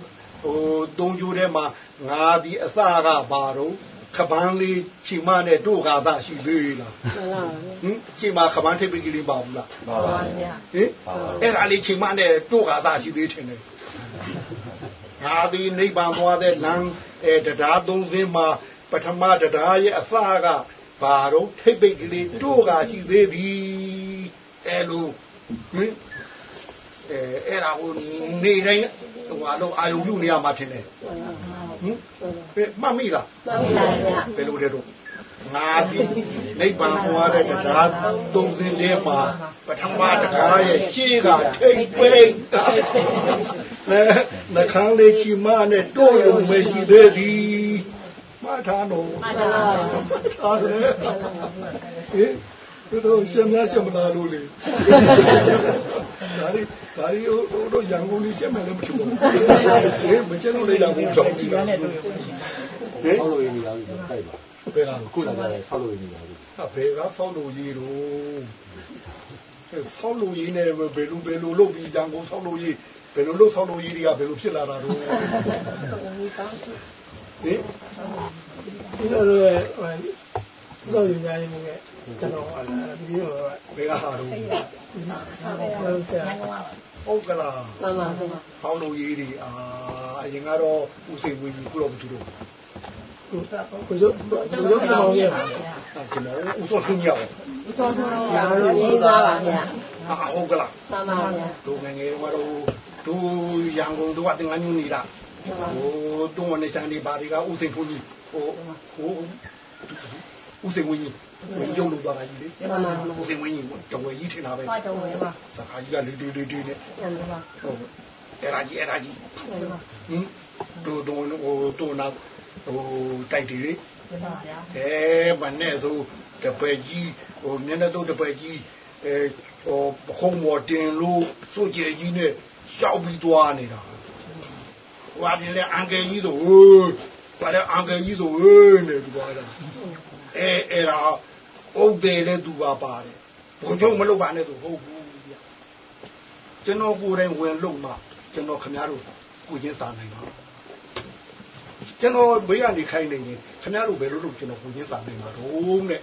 [SPEAKER 2] ဟိုသုံးကျိုးထဲမှာငါဒီအစကဘာတော့ ခပန်းလေးချိန်မနဲ့တို့ကာသရှိသေးလား
[SPEAKER 4] မှန်ပါဗျာ
[SPEAKER 2] ဟင်ချိန်မခပန်းထိပ်ပိကလေးပါဘူးလား
[SPEAKER 3] ပါပါဗျာ
[SPEAKER 2] ဟင်အဲ့ဒါလေးချိန်မနဲ့တို့ကာသရှိသေးတယ်နဲ့ငါဒီနိဗ္ဗာန်သွားတဲ့လမ်းအဲတရားသုံးစင်းမှာပထမတရားရဲ့အစကဘာတော့ထိပ်ပိကလေးတို့ကာရှိသေးသည်အဲ့လိုဟင်အဲအဲ့ဒါကိုနေတိုင်းဟိုဟာလို့အာယုံပြုနေရမှာထင်တယ် ဟင်ဘယ်မှတ်မိလား
[SPEAKER 4] မှန်ပါဗျာ
[SPEAKER 2] ဘယ်လိုလဲတော့ငါဒီနိဗ္ဗာန်ဟောတဲ့တရားသုံးစင်းထဲမှာပထမတရားရဲ့ရှေးကထိတ်ပိတ်တာနဲနှခမ်းလေးချီမနဲ့တို့ရုံမရှိသေးသည်မှားထားတော့
[SPEAKER 4] မှန်ပါဗျာ
[SPEAKER 2] ထားတယ်ဟင် တို့ရှင်များရှင်မလာလို့လေဒါရီဒါရီဟိုတို့ရန်ကုန်လေးရှင်မယ်လည်းမထူဘူးဟင်မကျလို့လေရန်ကုန်ကြောင်းကြည့်ပါဟင်
[SPEAKER 5] ဆောက်လို့ရနေရပြီတိုက်ပါ
[SPEAKER 2] ဘယ်က
[SPEAKER 5] ခုနကလည်းဆောက်လို့ရနေရပြီ
[SPEAKER 2] ဟာဘယ်ကဆောက်လို့ရည်တော့ဆောက်လို့ရည်နဲ့ဘယ်လိုဘယ်လိုလုပ်ပြီးရန်ကုန်ဆောက်လို့ရည်ဘယ်လိုလုပ်ဆောက်လို့ရည်တွေကဘယ်လိုဖြစ်လာတာတော့ဟင်
[SPEAKER 6] ဒီလို လိုဟိုတော့ယူကြရင်လည်းကျွန်တော်အဲ့ဒါဒီလို
[SPEAKER 2] ဘယ်ကဟာတော့
[SPEAKER 6] ဟုတ်ဆရာ
[SPEAKER 2] ဟုတ်ကလား
[SPEAKER 4] မှန်ပါဗျာ
[SPEAKER 2] ဆောက်လို့ရည်တွေအာအရင်ကတော့ဦးစိန်ဝင်းကြီးခုတော့မတူတော့
[SPEAKER 6] ကိုရုပ်ကိုရုပ်ကောင်းရဲ့
[SPEAKER 2] ကျွန်တော်ဦးစောဆင်းရောက်
[SPEAKER 4] တော်တော်ရာရေးပါပါဗျာ
[SPEAKER 2] ဟာဟုတ်ကလား
[SPEAKER 4] မှန်ပါဗျာ
[SPEAKER 2] တို့ငယ်ငယ်ကတော့တို့ရန်ကုန်တို့ကတင်ငန်းညူနေတာဟိုတုံးနေစံဒီဘာတွေကဦးစိန်ဖူးကြီးဟိုဟို ဦးစိန်ဝင်းကြီးဝင်ကြုံလို့သွားတာကြီးလေ
[SPEAKER 4] မှန်ပါမှန်
[SPEAKER 2] ဦးစိန်ဝင်းကြီးတော်ဝဲကြီးထင်တာပဲ
[SPEAKER 4] ပါတော်ဝဲပါ
[SPEAKER 2] စခါကြီးကလေးလေးလေးလေးနဲ့
[SPEAKER 4] မှန်ပါ
[SPEAKER 2] ဟုတ်အဲ့ဒါကြီးအဲ့ဒါကြီး
[SPEAKER 4] မှန်ပါ
[SPEAKER 2] ဟင်တို့တို့ဟိုတို့နာဟိုတိုက်တီလေ
[SPEAKER 3] ကျပါဗျာ
[SPEAKER 2] အဲမနဲ့ဆိုတပည့်ကြီးဟိုမျက်နှာတို့တပည့်ကြီးအဲဟိုခုံမော်တင်လို့စုကြည်ကြီးနဲ့ရှောက်ပြီးသွားနေတာဟိုအပြင်လဲအန်ကယ်ကြီးဆိုဟိုဘာလဲအန်ကယ်ကြီးဆိုဟေးနေသူသွားတာ အဲအဲ့ဒါအုတ်တယ်လဲသူပါပါတယ်ဘုံချုံမလုပ်ပါနဲ့သူဟုတ်ဘူးဗျကျွန်တော်ကိုယ်တိုင်ဝင်လို့မှကျွန်တော်ခမားတို့ကိုချင်းစာနိုင်ပါကျွန်တော်ဘေးကနေခိုင်းနေရင်ခမားတို့ဘယ်လိုလုပ်ကျွန်တော်ကိုချင်းစာနိုင်မှာတော့နဲ့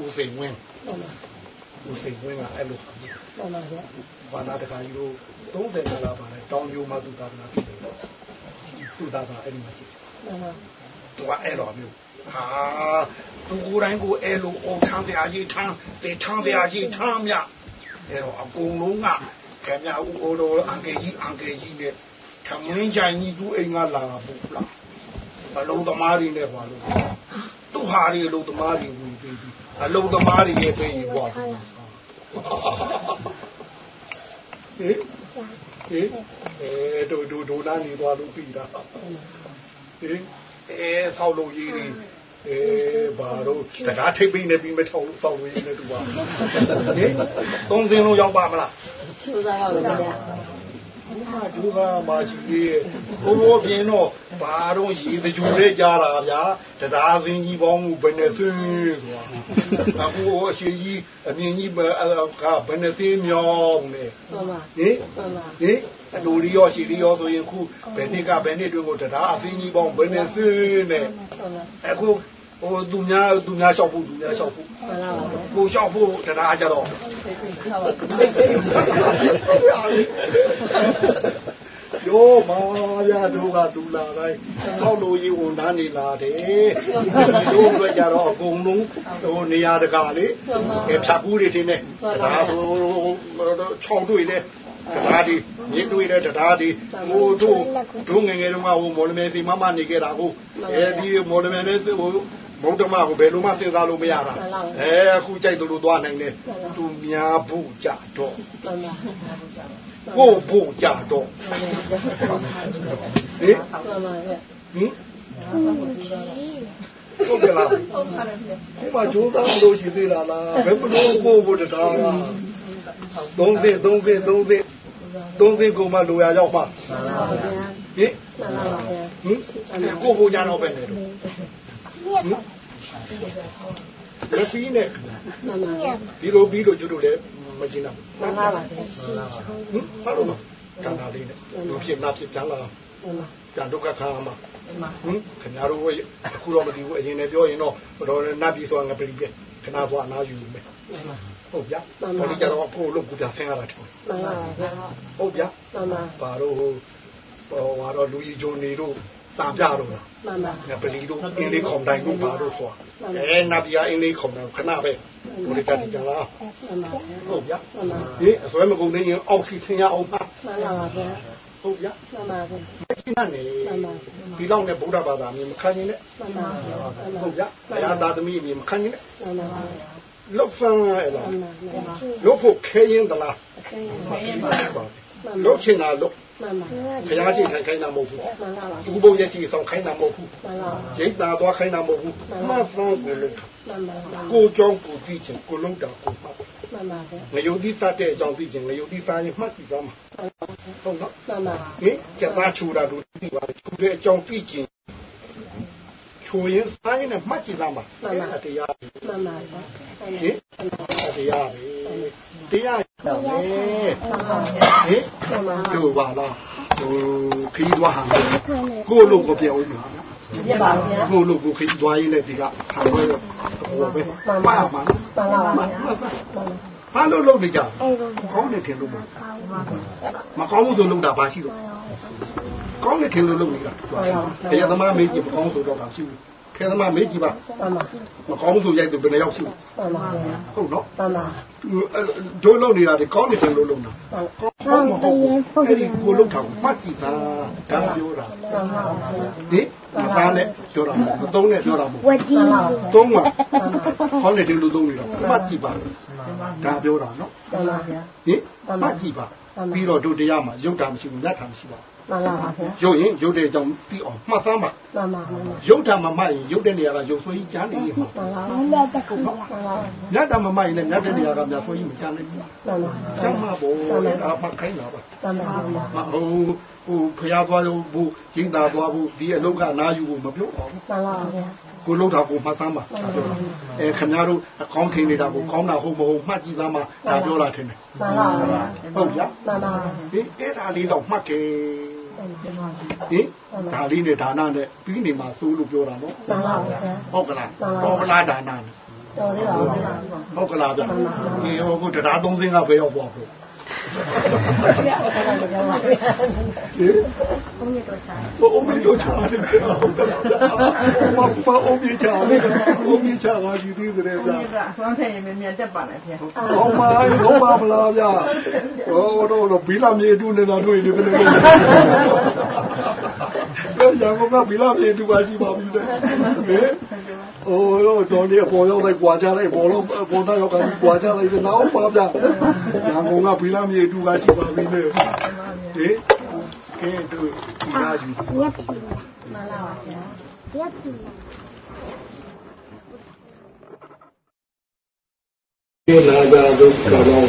[SPEAKER 2] ဦးစိန်ဝင်း
[SPEAKER 4] မှန်ပါ
[SPEAKER 2] ဦးစိန်ဝင်းကအဲ့လို
[SPEAKER 4] မှန်ပါဗျာ
[SPEAKER 2] ဘာသာတခါကြီးတို့30ကျော်လာပါတယ်တောင်ကျိုးမှသူသာသနာဖြစ်တယ်သူသာသနာအဲ့ဒီမှာရှိတယ်
[SPEAKER 4] မှန်ပါ
[SPEAKER 2] သူကအဲ့လိုမျိုး ဟာသူကိုယ်တိုင်ကိုအဲလိုအော်ထမ်းစရာကြီးထမ်းတေထမ်းစရာကြီးထမ်းမြအဲတော့အကုန်လုံးကခင်ဗျာဦးအိုတော်အန်ကေကြီးအန်ကေကြီးနဲ့ခမင်းချိုင်ကြီးသူ့အိမ်ကလာဘူးလားအလုံးသမားတွေနဲ့ပါလို့သူ့ဟာတွေအလုံးသမားတွေဝင်ပြီးအလုံးသမားတွေရဲ့ပြေးရင်ပေါ့ဟေးဟေးအဲဒိုဒိုဒိုနာနေသွားလို့ပြီးတာဟေးအဲဆောက်လို့ရည်နေ အဲဘာတော့တကားထိပ်ပြီးနေပြီးမထောက်လို့ဆောက်လို့ရည်နေတူပါဟေးသုံးစင်းလုံးရောက်ပါမလား
[SPEAKER 4] ကျိုးစားပါမယ်ဗျာ
[SPEAKER 2] အာဒုက္ခမရှိသေးဘိုးဘိုးပြင်းတော့ဘာတော့ရေတကြူလေးကြားတာဗျာတရားစင်းကြီးပေါင်းမှုဘယ်နဲ့သိဆိုတာအခုအရှိကြီးအမြင်ကြီးကဘယ်နဲ့သိမြောင်းလဲ
[SPEAKER 4] မှန်ပါ
[SPEAKER 2] ဟင်
[SPEAKER 4] မှန်ပါ
[SPEAKER 2] ဟင်အလိုရီရောရှိရီရောဆိုရင်ခုဘယ်နှစ်ကဘယ်နှစ်တွင်ကိုတရားအစင်းကြီးပေါင်းဘယ်နဲ့သိနဲ့
[SPEAKER 4] မှန်ပါ
[SPEAKER 2] အခု ဟိုသူများသူများလျှောက်ဖို့သူများလျှောက်ဖို့
[SPEAKER 4] မှန်ပါပါဗျာ
[SPEAKER 2] ကိုလျှောက်ဖို့တရားကြတော့ယောမာရတို့ကဒူလာတိုင်းသောက်လို့ရေးဝန်တန်းနေလာတယ်တို့အတွက်ကြတော့အကုန်လုံးဟိုနေရာတကာလေအဲဖြတ်ကူးတွေတင်နေတရားဆိုချောင်းတွေ့တယ်တရားဒီမြစ်တွေ့တယ်တရားဒီဟိုတို့တို့ငယ်ငယ်တုန်းကဟိုမော်လမဲစီမမနေခဲ့တာကိုအဲဒီမော်လမဲနဲ့ဟို မုတ်တမကိုဘယ်လိုမှစဉ်းစားလို့မရတာအဲအခုကြိုက်တယ်လို့သွားနိုင်တယ်သူများဖို့ကြတော့
[SPEAKER 4] မှန်ပါ
[SPEAKER 2] ကိုဖို့ကြတော့ဟင်
[SPEAKER 4] မှန်ပါဗျာ
[SPEAKER 2] ဟင်ဟုတ်ကဲ့လားဒီမှာကြိုးစားမလို့ရှိသေးလားလားဘယ်ဘလို့ကိုဖို့တရားက30 30 30 30ကိုမှလိုရရောက်မှာ
[SPEAKER 4] မှန်ပါဗျာ
[SPEAKER 2] ဟင်
[SPEAKER 4] မှန်ပါဗျာ
[SPEAKER 2] ဟင်ကိုဖို့ကြတော့ပဲနေတော့ဟင် ရစီနဲ့
[SPEAKER 4] မှန်ပါဗျာ
[SPEAKER 2] ဒီလိုပြီးလို့ကျွတ်လို့လည်းမကျင်းတော့
[SPEAKER 4] မှန်ပါပါဗျာ
[SPEAKER 2] ဟင်ဘာလို့လဲကံတာလေးနဲ့လူဖြစ်နာဖြစ်ပြန်လာ
[SPEAKER 4] မှန်ပါ
[SPEAKER 2] ပြန်ဒုက္ခခံရမှာဟင်ခင်ဗျားတို့အခုတော့မသိဘူးအရင်လည်းပြောရင်တော့တော့နတ်ပြည်ဆိုတာငါပြည်ပဲခဏသွားအနာယူမယ်ဟုတ်ဗျာဘာလို့ကြတော့ကိုလို့ကိုပြန်ဆင်းရတာတယ်
[SPEAKER 4] မှန်ပါဗျာ
[SPEAKER 2] ဟုတ်ဗျာ
[SPEAKER 4] မှန်ပါ
[SPEAKER 2] ဘာလို့ဟိုဟိုတော့လူကြီးဂျုံနေတို့ စာပြတော့လား
[SPEAKER 4] မှန်ပါ
[SPEAKER 2] ငါပြည်တို့အင်းလေးခုံတိုင်းတို့ဘာလို့ဆိုတာအဲနတ်ပြည်အင်းလေးခုံတိုင်းခဏပဲဘုရားကြတိကြလား
[SPEAKER 4] မှန်ပါဗျာ
[SPEAKER 2] ဟုတ်ဗျာ
[SPEAKER 4] မှန်ပါ
[SPEAKER 2] ဒီအစွဲမကုန်သေးရင်အောက်စီဆင်းရအောင်ပါ
[SPEAKER 4] မှန်ပါဗျာ
[SPEAKER 2] ဟုတ်ဗျာ
[SPEAKER 4] မှန်ပါဗျာ
[SPEAKER 2] ဒီနာနေဒီလောက်နဲ့ဗုဒ္ဓဘာသာအမြင်မခံရင်လည်း
[SPEAKER 4] မှန်ပါဗျာ
[SPEAKER 2] ဟုတ်ဗျာဘုရားသားသမီးအမြင်မခံရင်လည်း
[SPEAKER 4] မှန်ပါဗျာ
[SPEAKER 2] လောက်ဆန်းရလား
[SPEAKER 4] မှန်ပါဗျာ
[SPEAKER 2] လောက်ဖို့ခဲရင်သလား
[SPEAKER 4] အခိုင်အမာ
[SPEAKER 2] လောက်ချင်တာလောက်
[SPEAKER 4] မှန်ပါ
[SPEAKER 2] ဘုရားရှိခိုင်ခိုင်းတာမဟုတ်ဘူး
[SPEAKER 4] မှန်ပါပါ
[SPEAKER 2] ဘူးဘုံရရှိဆောင်ခိုင်းတာမဟုတ်ဘူး
[SPEAKER 4] မှန်ပါ
[SPEAKER 2] ရိတ်တာသွားခိုင်းတာမဟုတ်ဘူးမှတ်ဖန်းကိုလို့
[SPEAKER 4] မှန်ပါပါ
[SPEAKER 2] ကိုကြောင်းကိုသိချင်ကိုလုံးတာကိုမှတ်
[SPEAKER 4] မှန်ပါဗျာ
[SPEAKER 2] ငရုတ်သီးစားတဲ့အကြောင်းသိချင်ငရုတ်သီးစားရင်မှတ်ကြည့်သွားမှာဟုတ်နော်
[SPEAKER 4] မှန်ပါ
[SPEAKER 2] ဟင်ကျသားချူတာတို့သိပါချူတဲ့အကြောင်းသိချင် ချူရင်စားရင်မှတ်ကြည့်သွားမှာအဲ့တရား
[SPEAKER 4] မှန်ပါဗျာ
[SPEAKER 2] ဟင်တရားပဲတရားတော့လေ
[SPEAKER 4] မှန်ပါဗျာ
[SPEAKER 2] ဟင်
[SPEAKER 4] မှန်ပါ
[SPEAKER 2] တို့ပါလားဟိုခီးသွားဟန်ကိုလို့ကိုပြောဦးမှာ
[SPEAKER 4] ပြပါဗျာ
[SPEAKER 2] ကိုလို့ကိုခီးသွားရင်းနဲ့ဒီကဟန်ပွဲတော့ဟိုပဲမှားမှာ
[SPEAKER 4] မှန်ပါဗျာ
[SPEAKER 2] ဘာလို့လုပ်နေကြကောင်းတယ်ထင်လို့မကောင်းဘူးဆိုလုပ်တာဘာရှိလို့ ကောင်းတယ်ထင်လို့လုပ်နေတာတရားသမားမေးကြည့်မကောင်းဆိုတော့ဘာရှိဘူးခဲသမားမေးကြည့်ပါ
[SPEAKER 4] မှန်ပါ
[SPEAKER 2] မကောင်းဆိုရိုက်သူဘယ်နှယောက်ရှိ
[SPEAKER 4] မှန်ပါဗျာ
[SPEAKER 2] ဟုတ်နော်
[SPEAKER 4] မှန်ပါ
[SPEAKER 2] ဒိုးလုပ်နေတာဒီကောင်းတယ်ထင်လို့လုပ်တာကောင်းမဟုတ်ဘူးအဲ့ဒီကိုလုပ်တာမှတ်ကြည့်တာဒါပြောတာ
[SPEAKER 4] မှန်ပါဗျာ
[SPEAKER 2] ဟင်မသားနဲ့ပြောတာမဟုတ်သုံးနဲ့ပြောတာမဟုတ်
[SPEAKER 4] ဝတ်ကြီးမှန်ပါ
[SPEAKER 2] သုံးကခေါင်းနဲ့တင်လို့သုံးနေတာမှတ်ကြည့်ပါဒါပြောတာနော်
[SPEAKER 4] မှန်ပါဗျာ
[SPEAKER 2] ဟင်မှတ်ကြည့်ပါပြီးတော့တို့တရားမှာရုပ်တာမရှိဘူးလက်တာမရှိပါ
[SPEAKER 4] မှန်ပါဗျာ
[SPEAKER 2] ဘူးရုပ်ရင်ရုပ်တဲ့အကြောင်းသိအောင်မှတ်သားပါ
[SPEAKER 4] မှန်ပါမှန်ပါ
[SPEAKER 2] ရုပ်တာမမှတ်ရင်ရုပ်တဲ့နေရာကရုပ်ဆွေးကြီးကျန်းနေမှာ
[SPEAKER 4] မှန်ပါလက်တကူမှန်ပါ
[SPEAKER 2] လက်တာမမှတ်ရင်လည်းလက်တဲ့နေရာကမြတ်ဆွေးကြီးမကျန်းနိုင်ဘူး
[SPEAKER 4] မှန်ပါ
[SPEAKER 2] ကျန်းမှာပေါ့ဒါမှခိုင်းတာပါ
[SPEAKER 4] မှန်ပါမှန်ပါ
[SPEAKER 2] မဟိုဟိုဖျားသွားလို့ဘူးရင်းသာသွားဘူးဒီအလုတ်ကနားယူဖို့မပြောပါဘူး
[SPEAKER 4] မှန်ပါဗျာ
[SPEAKER 2] ကိုလုတ်တာကိုမှတ်သားပါအဲခင်ဗျားတို့အကောင်းထင်နေတာကိုကောင်းတာဟုတ်မဟုတ်မှတ်ကြည့်သားမှာဒါပြောတာထင်တယ်
[SPEAKER 4] မှန်ပါဗျာ
[SPEAKER 2] ဟုတ်ဗျာ
[SPEAKER 4] မှန်ပါ
[SPEAKER 2] ဒီအဲ့ဒါလေးတော့မှတ်ခဲ့ ဟင်ဒါလေးနဲ့ဒါနနဲ့ပြီးနေမှာသိုးလို့ပြောတာနော်
[SPEAKER 4] မှန်ပါဗျာ
[SPEAKER 2] ဟုတ်ကလားတော်ကလားဒါနနဲ့
[SPEAKER 4] တော်သေးပါဗျာ
[SPEAKER 2] ဟုတ်ကလားဗျဒီဟိုကိုတရားသုံးစင်းကဘယ်ရောက်သွားဖို့ဘုံ မြတ်တော့ချာတယ်ဟုတ်တယ်မမအုံးမြချာတယ်အုံးမြချာပါရှိသေးတယ်ဗျာ
[SPEAKER 3] ကဆွမ်းထည့်ရင်မြန်တက်ပါနဲ့ဖေ
[SPEAKER 2] ဟောမဟောမမလားဗျာဟောတော့တော့ဘီလာမြေတူနေတာတွေ့နေဘယ်လိုလဲတော့ရန်ကုန်ကဘီလာမြေတူပါရှိပါပြီလေဟင် โอ้တော့တော်နေပေါ်ရောက်လိုက်ကြွာကြလိုက်ပေါ်တော့ပေါ်တော့ရောက်ကကြွာကြလိုက်တော့ပါဗျာရန်ကုန်ကဘီလာမြေတူပါရှိပါပြီလေဟင်ကဲတို့ဒီလာကြီး
[SPEAKER 4] ရက်ပြီမှန်လားပါဗျာရက်ပြီ
[SPEAKER 2] ဒီနာကြဒုက္ခတော့